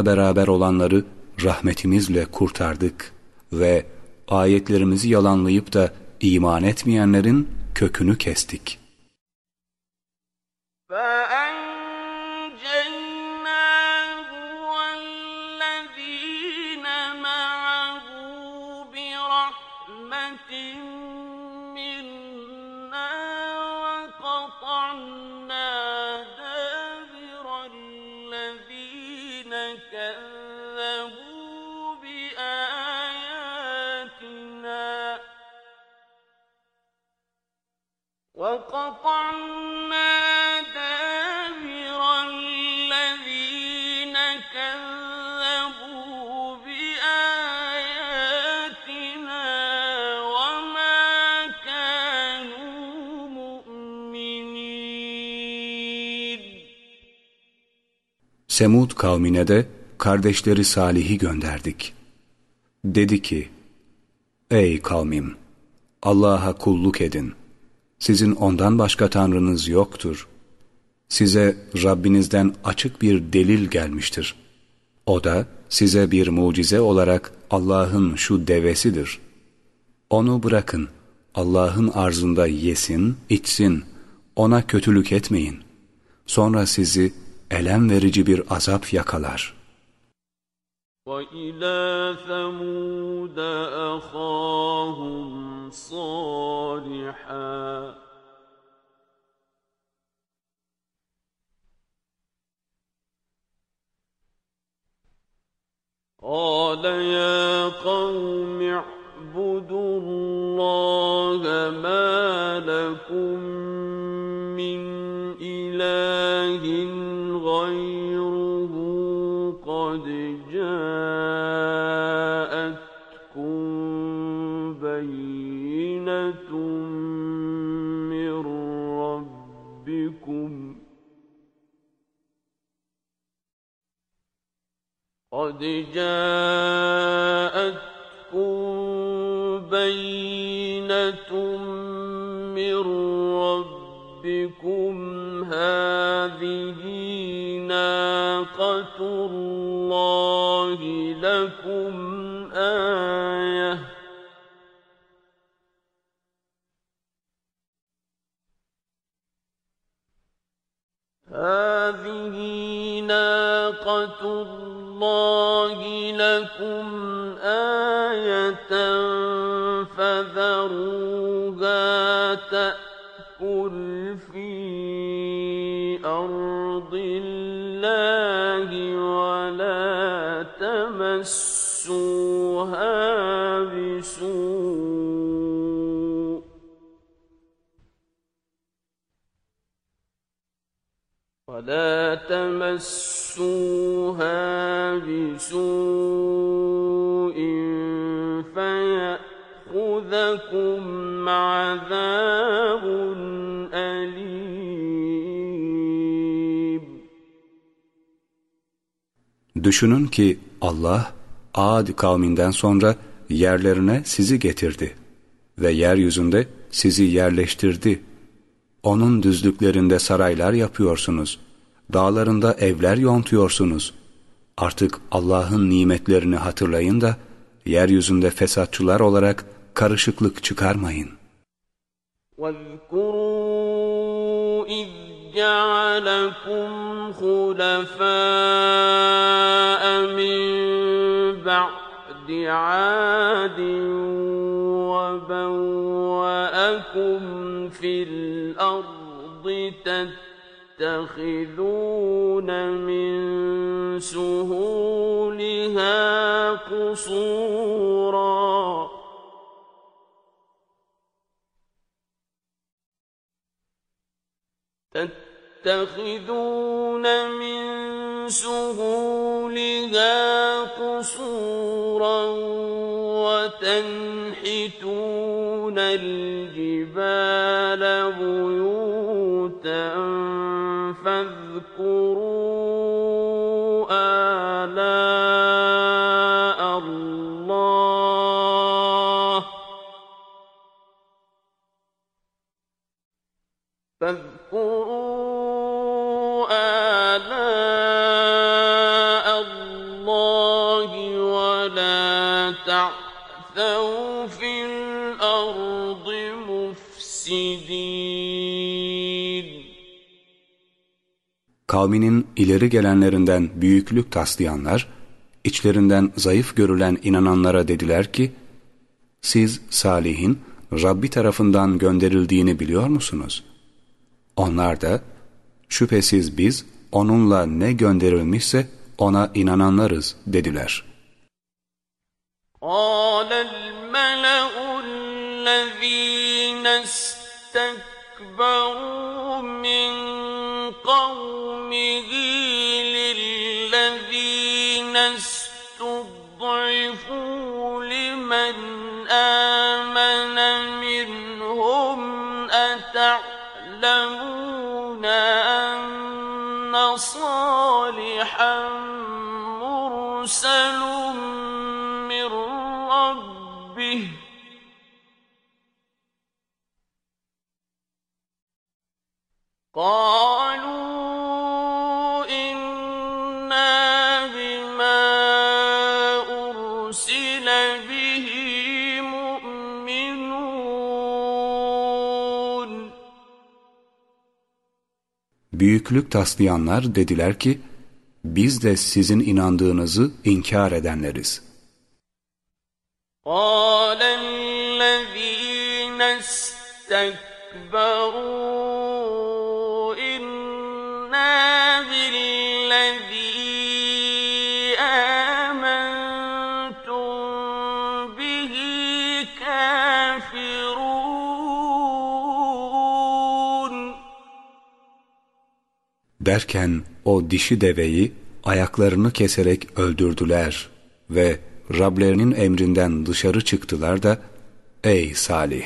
Beraber olanları rahmetimizle kurtardık ve ayetlerimizi yalanlayıp da iman etmeyenlerin kökünü kestik. Semud kavmine de kardeşleri Salih'i gönderdik. Dedi ki, Ey kavmim! Allah'a kulluk edin. Sizin ondan başka tanrınız yoktur. Size Rabbinizden açık bir delil gelmiştir. O da size bir mucize olarak Allah'ın şu devesidir. Onu bırakın, Allah'ın arzında yesin, içsin, ona kötülük etmeyin. Sonra sizi elem verici bir azap yakalar. وَإِلَى ثَمُودَ أَخَاهُمْ صَالِحًا قال يا قوم اعبدوا الله ما لكم من إله قد جاءتكم بينة من ربكم. هذه ناقة الله لكم. لكم آية فذروها تأكل في أرض الله ولا تمسوها بسوء. ولا تمسوها بسوء فيأخذكم عذاب أليم Düşünün ki Allah Ad kavminden sonra yerlerine sizi getirdi ve yeryüzünde sizi yerleştirdi. Onun düzlüklerinde saraylar yapıyorsunuz. Dağlarında evler yontuyorsunuz. Artık Allah'ın nimetlerini hatırlayın da yeryüzünde fesatçılar olarak karışıklık çıkarmayın. واذكروا إذ جعلكم خلفاء من بعد عاد وبوأكم في الأرض تتخذون من سهولها قصورا. تتخذون من سهولها قصورا وتنحتون الجبال بيوتا. فاذكرون Kavminin ileri gelenlerinden büyüklük taslayanlar, içlerinden zayıf görülen inananlara dediler ki, siz Salih'in Rabbi tarafından gönderildiğini biliyor musunuz? Onlar da, şüphesiz biz onunla ne gönderilmişse ona inananlarız dediler. قال الملأ الذين استكبروا من قومه للذين استضعفوا لمن آمن منهم أتعلمون أن صالحا مرسل قالوا إنا بما أرسل به مؤمنون Büyüklük taslayanlar dediler ki, biz de sizin inandığınızı inkar edenleriz. قال الذين استكبروا Derken o dişi deveyi ayaklarını keserek öldürdüler ve Rablerinin emrinden dışarı çıktılar da Ey Salih!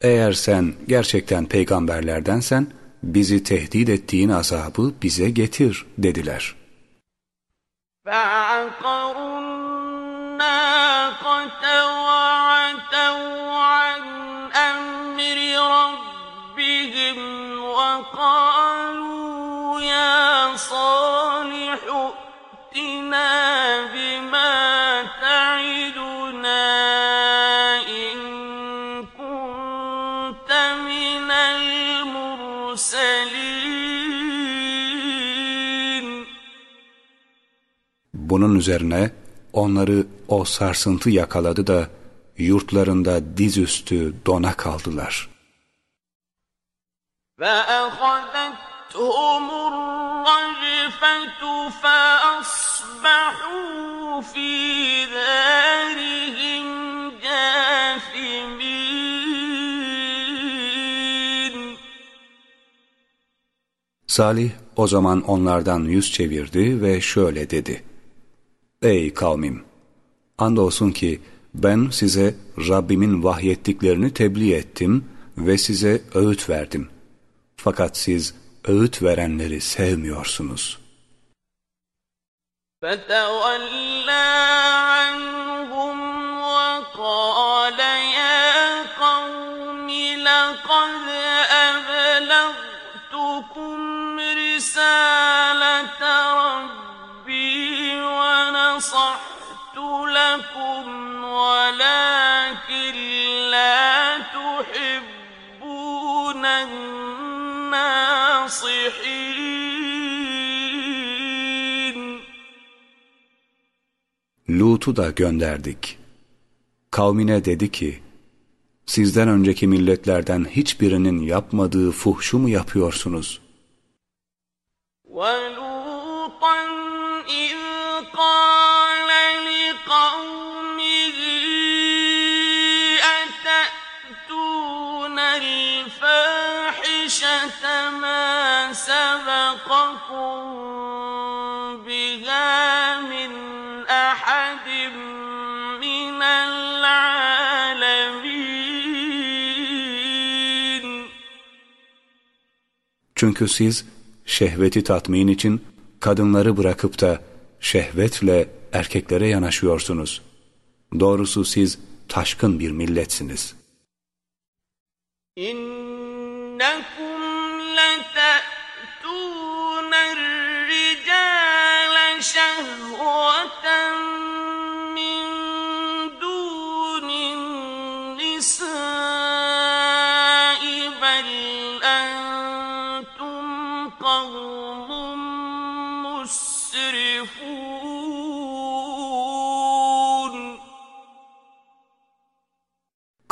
Eğer sen gerçekten peygamberlerdensen bizi tehdit ettiğin azabı bize getir dediler. فعقروا الناقة وعتوا عن أمر ربهم وقالوا bunun üzerine onları o sarsıntı yakaladı da yurtlarında dizüstü dona kaldılar. فَأَخَذَتْ فَأَخَذَتْهُمُ الرَّجْفَةُ فَأَصْبَحُوا فِي دَارِهِمْ جَاثِمِينَ Salih o zaman onlardan yüz çevirdi ve şöyle dedi. Ey kavmim! Andolsun ki ben size Rabbimin vahyettiklerini tebliğ ettim ve size öğüt verdim. Fakat siz öğüt verenleri sevmiyorsunuz. عَنْهُمْ وَقَالَ يَا لَقَدْ أَبْلَغْتُكُمْ رِسَالَةَ رَبِّي وَنَصَحْتُ لَكُمْ وَلَكِنْ لَا تُحِبُّونَ Lut'u da gönderdik. Kavmine dedi ki, sizden önceki milletlerden hiçbirinin yapmadığı fuhşu mu yapıyorsunuz? وَلُوطًا سَبَقَكُم بِهَا مِنْ أَحَدٍ مِّنَ الْعَالَمِينَ Çünkü siz şehveti tatmin için kadınları bırakıp da şehvetle erkeklere yanaşıyorsunuz. Doğrusu siz taşkın bir milletsiniz. إِنَّكُمْ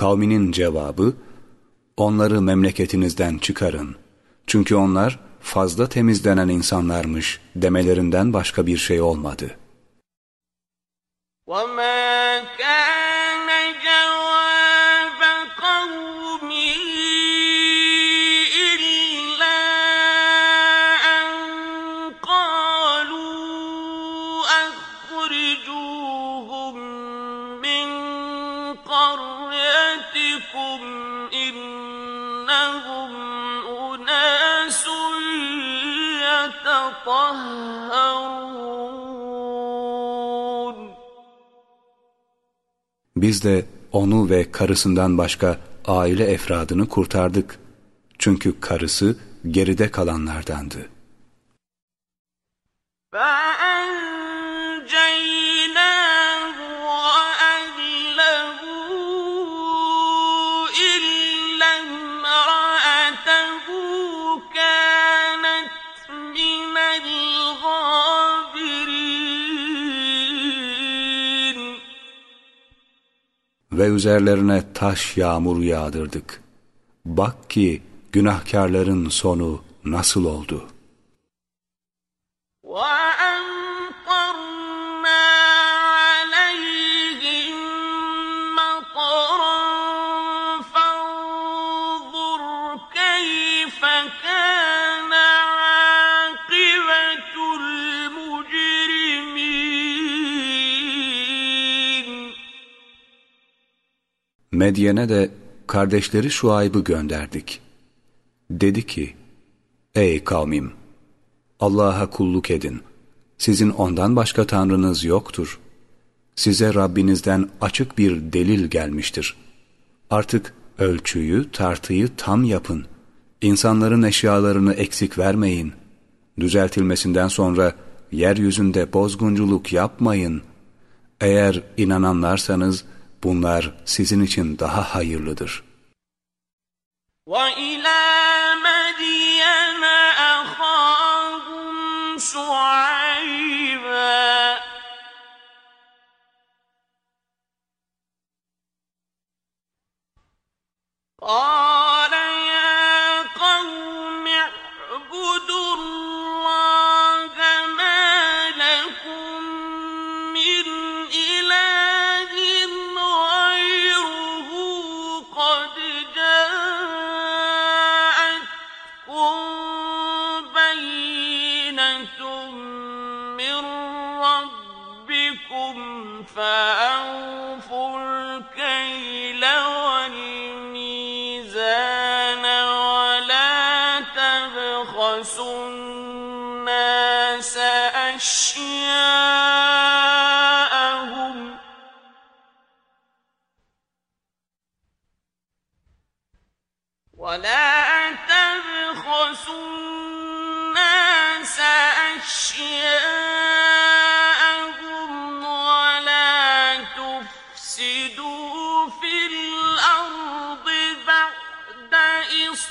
Kavminin cevabı, onları memleketinizden çıkarın. Çünkü onlar fazla temizlenen insanlarmış demelerinden başka bir şey olmadı. وما Biz de onu ve karısından başka aile efradını kurtardık. Çünkü karısı geride kalanlardandı. فأنجيناه Ve üzerlerine taş yağmur yağdırdık. Bak ki günahkarların sonu nasıl oldu. وأمطرنا Medyen'e de kardeşleri Şuayb'ı gönderdik. Dedi ki, Ey kavmim! Allah'a kulluk edin. Sizin ondan başka tanrınız yoktur. Size Rabbinizden açık bir delil gelmiştir. Artık ölçüyü, tartıyı tam yapın. İnsanların eşyalarını eksik vermeyin. Düzeltilmesinden sonra yeryüzünde bozgunculuk yapmayın. Eğer inananlarsanız Bunlar sizin için daha hayırlıdır. وَإِلَى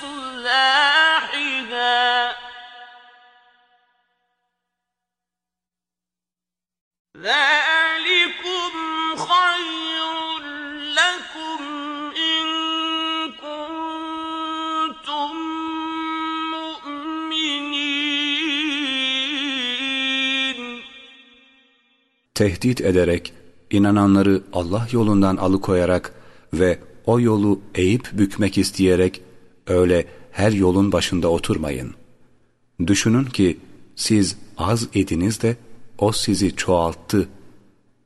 إصلاحها ذلكم خير لكم إن كنتم مؤمنين Tehdit ederek, inananları Allah yolundan alıkoyarak ve o yolu eğip bükmek isteyerek öyle her yolun başında oturmayın. Düşünün ki siz az idiniz de o sizi çoğalttı.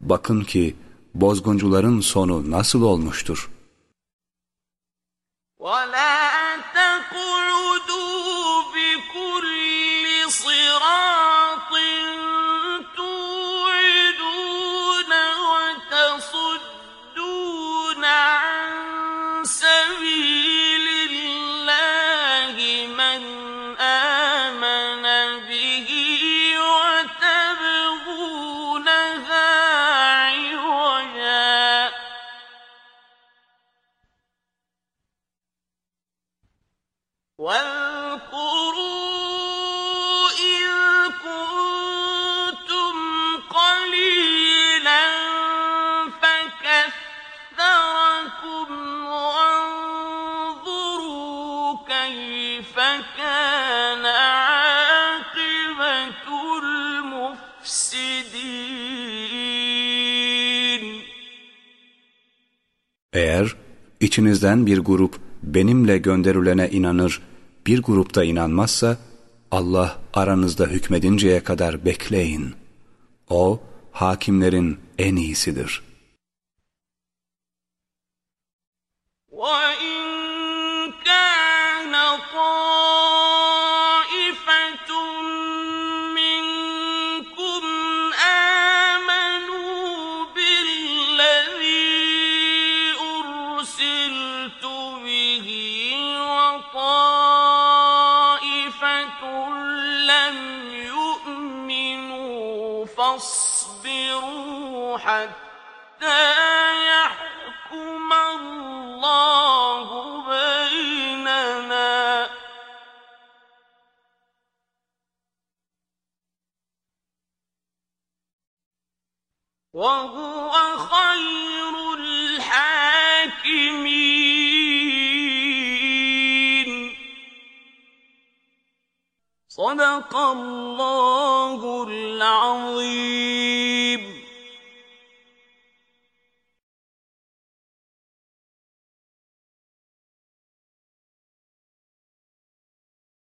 Bakın ki bozguncuların sonu nasıl olmuştur. ولا تقعدوا içinizden bir grup benimle gönderilene inanır, bir grupta inanmazsa, Allah aranızda hükmedinceye kadar bekleyin. O, hakimlerin en iyisidir. وهو خير الحاكمين. صدق الله العظيم.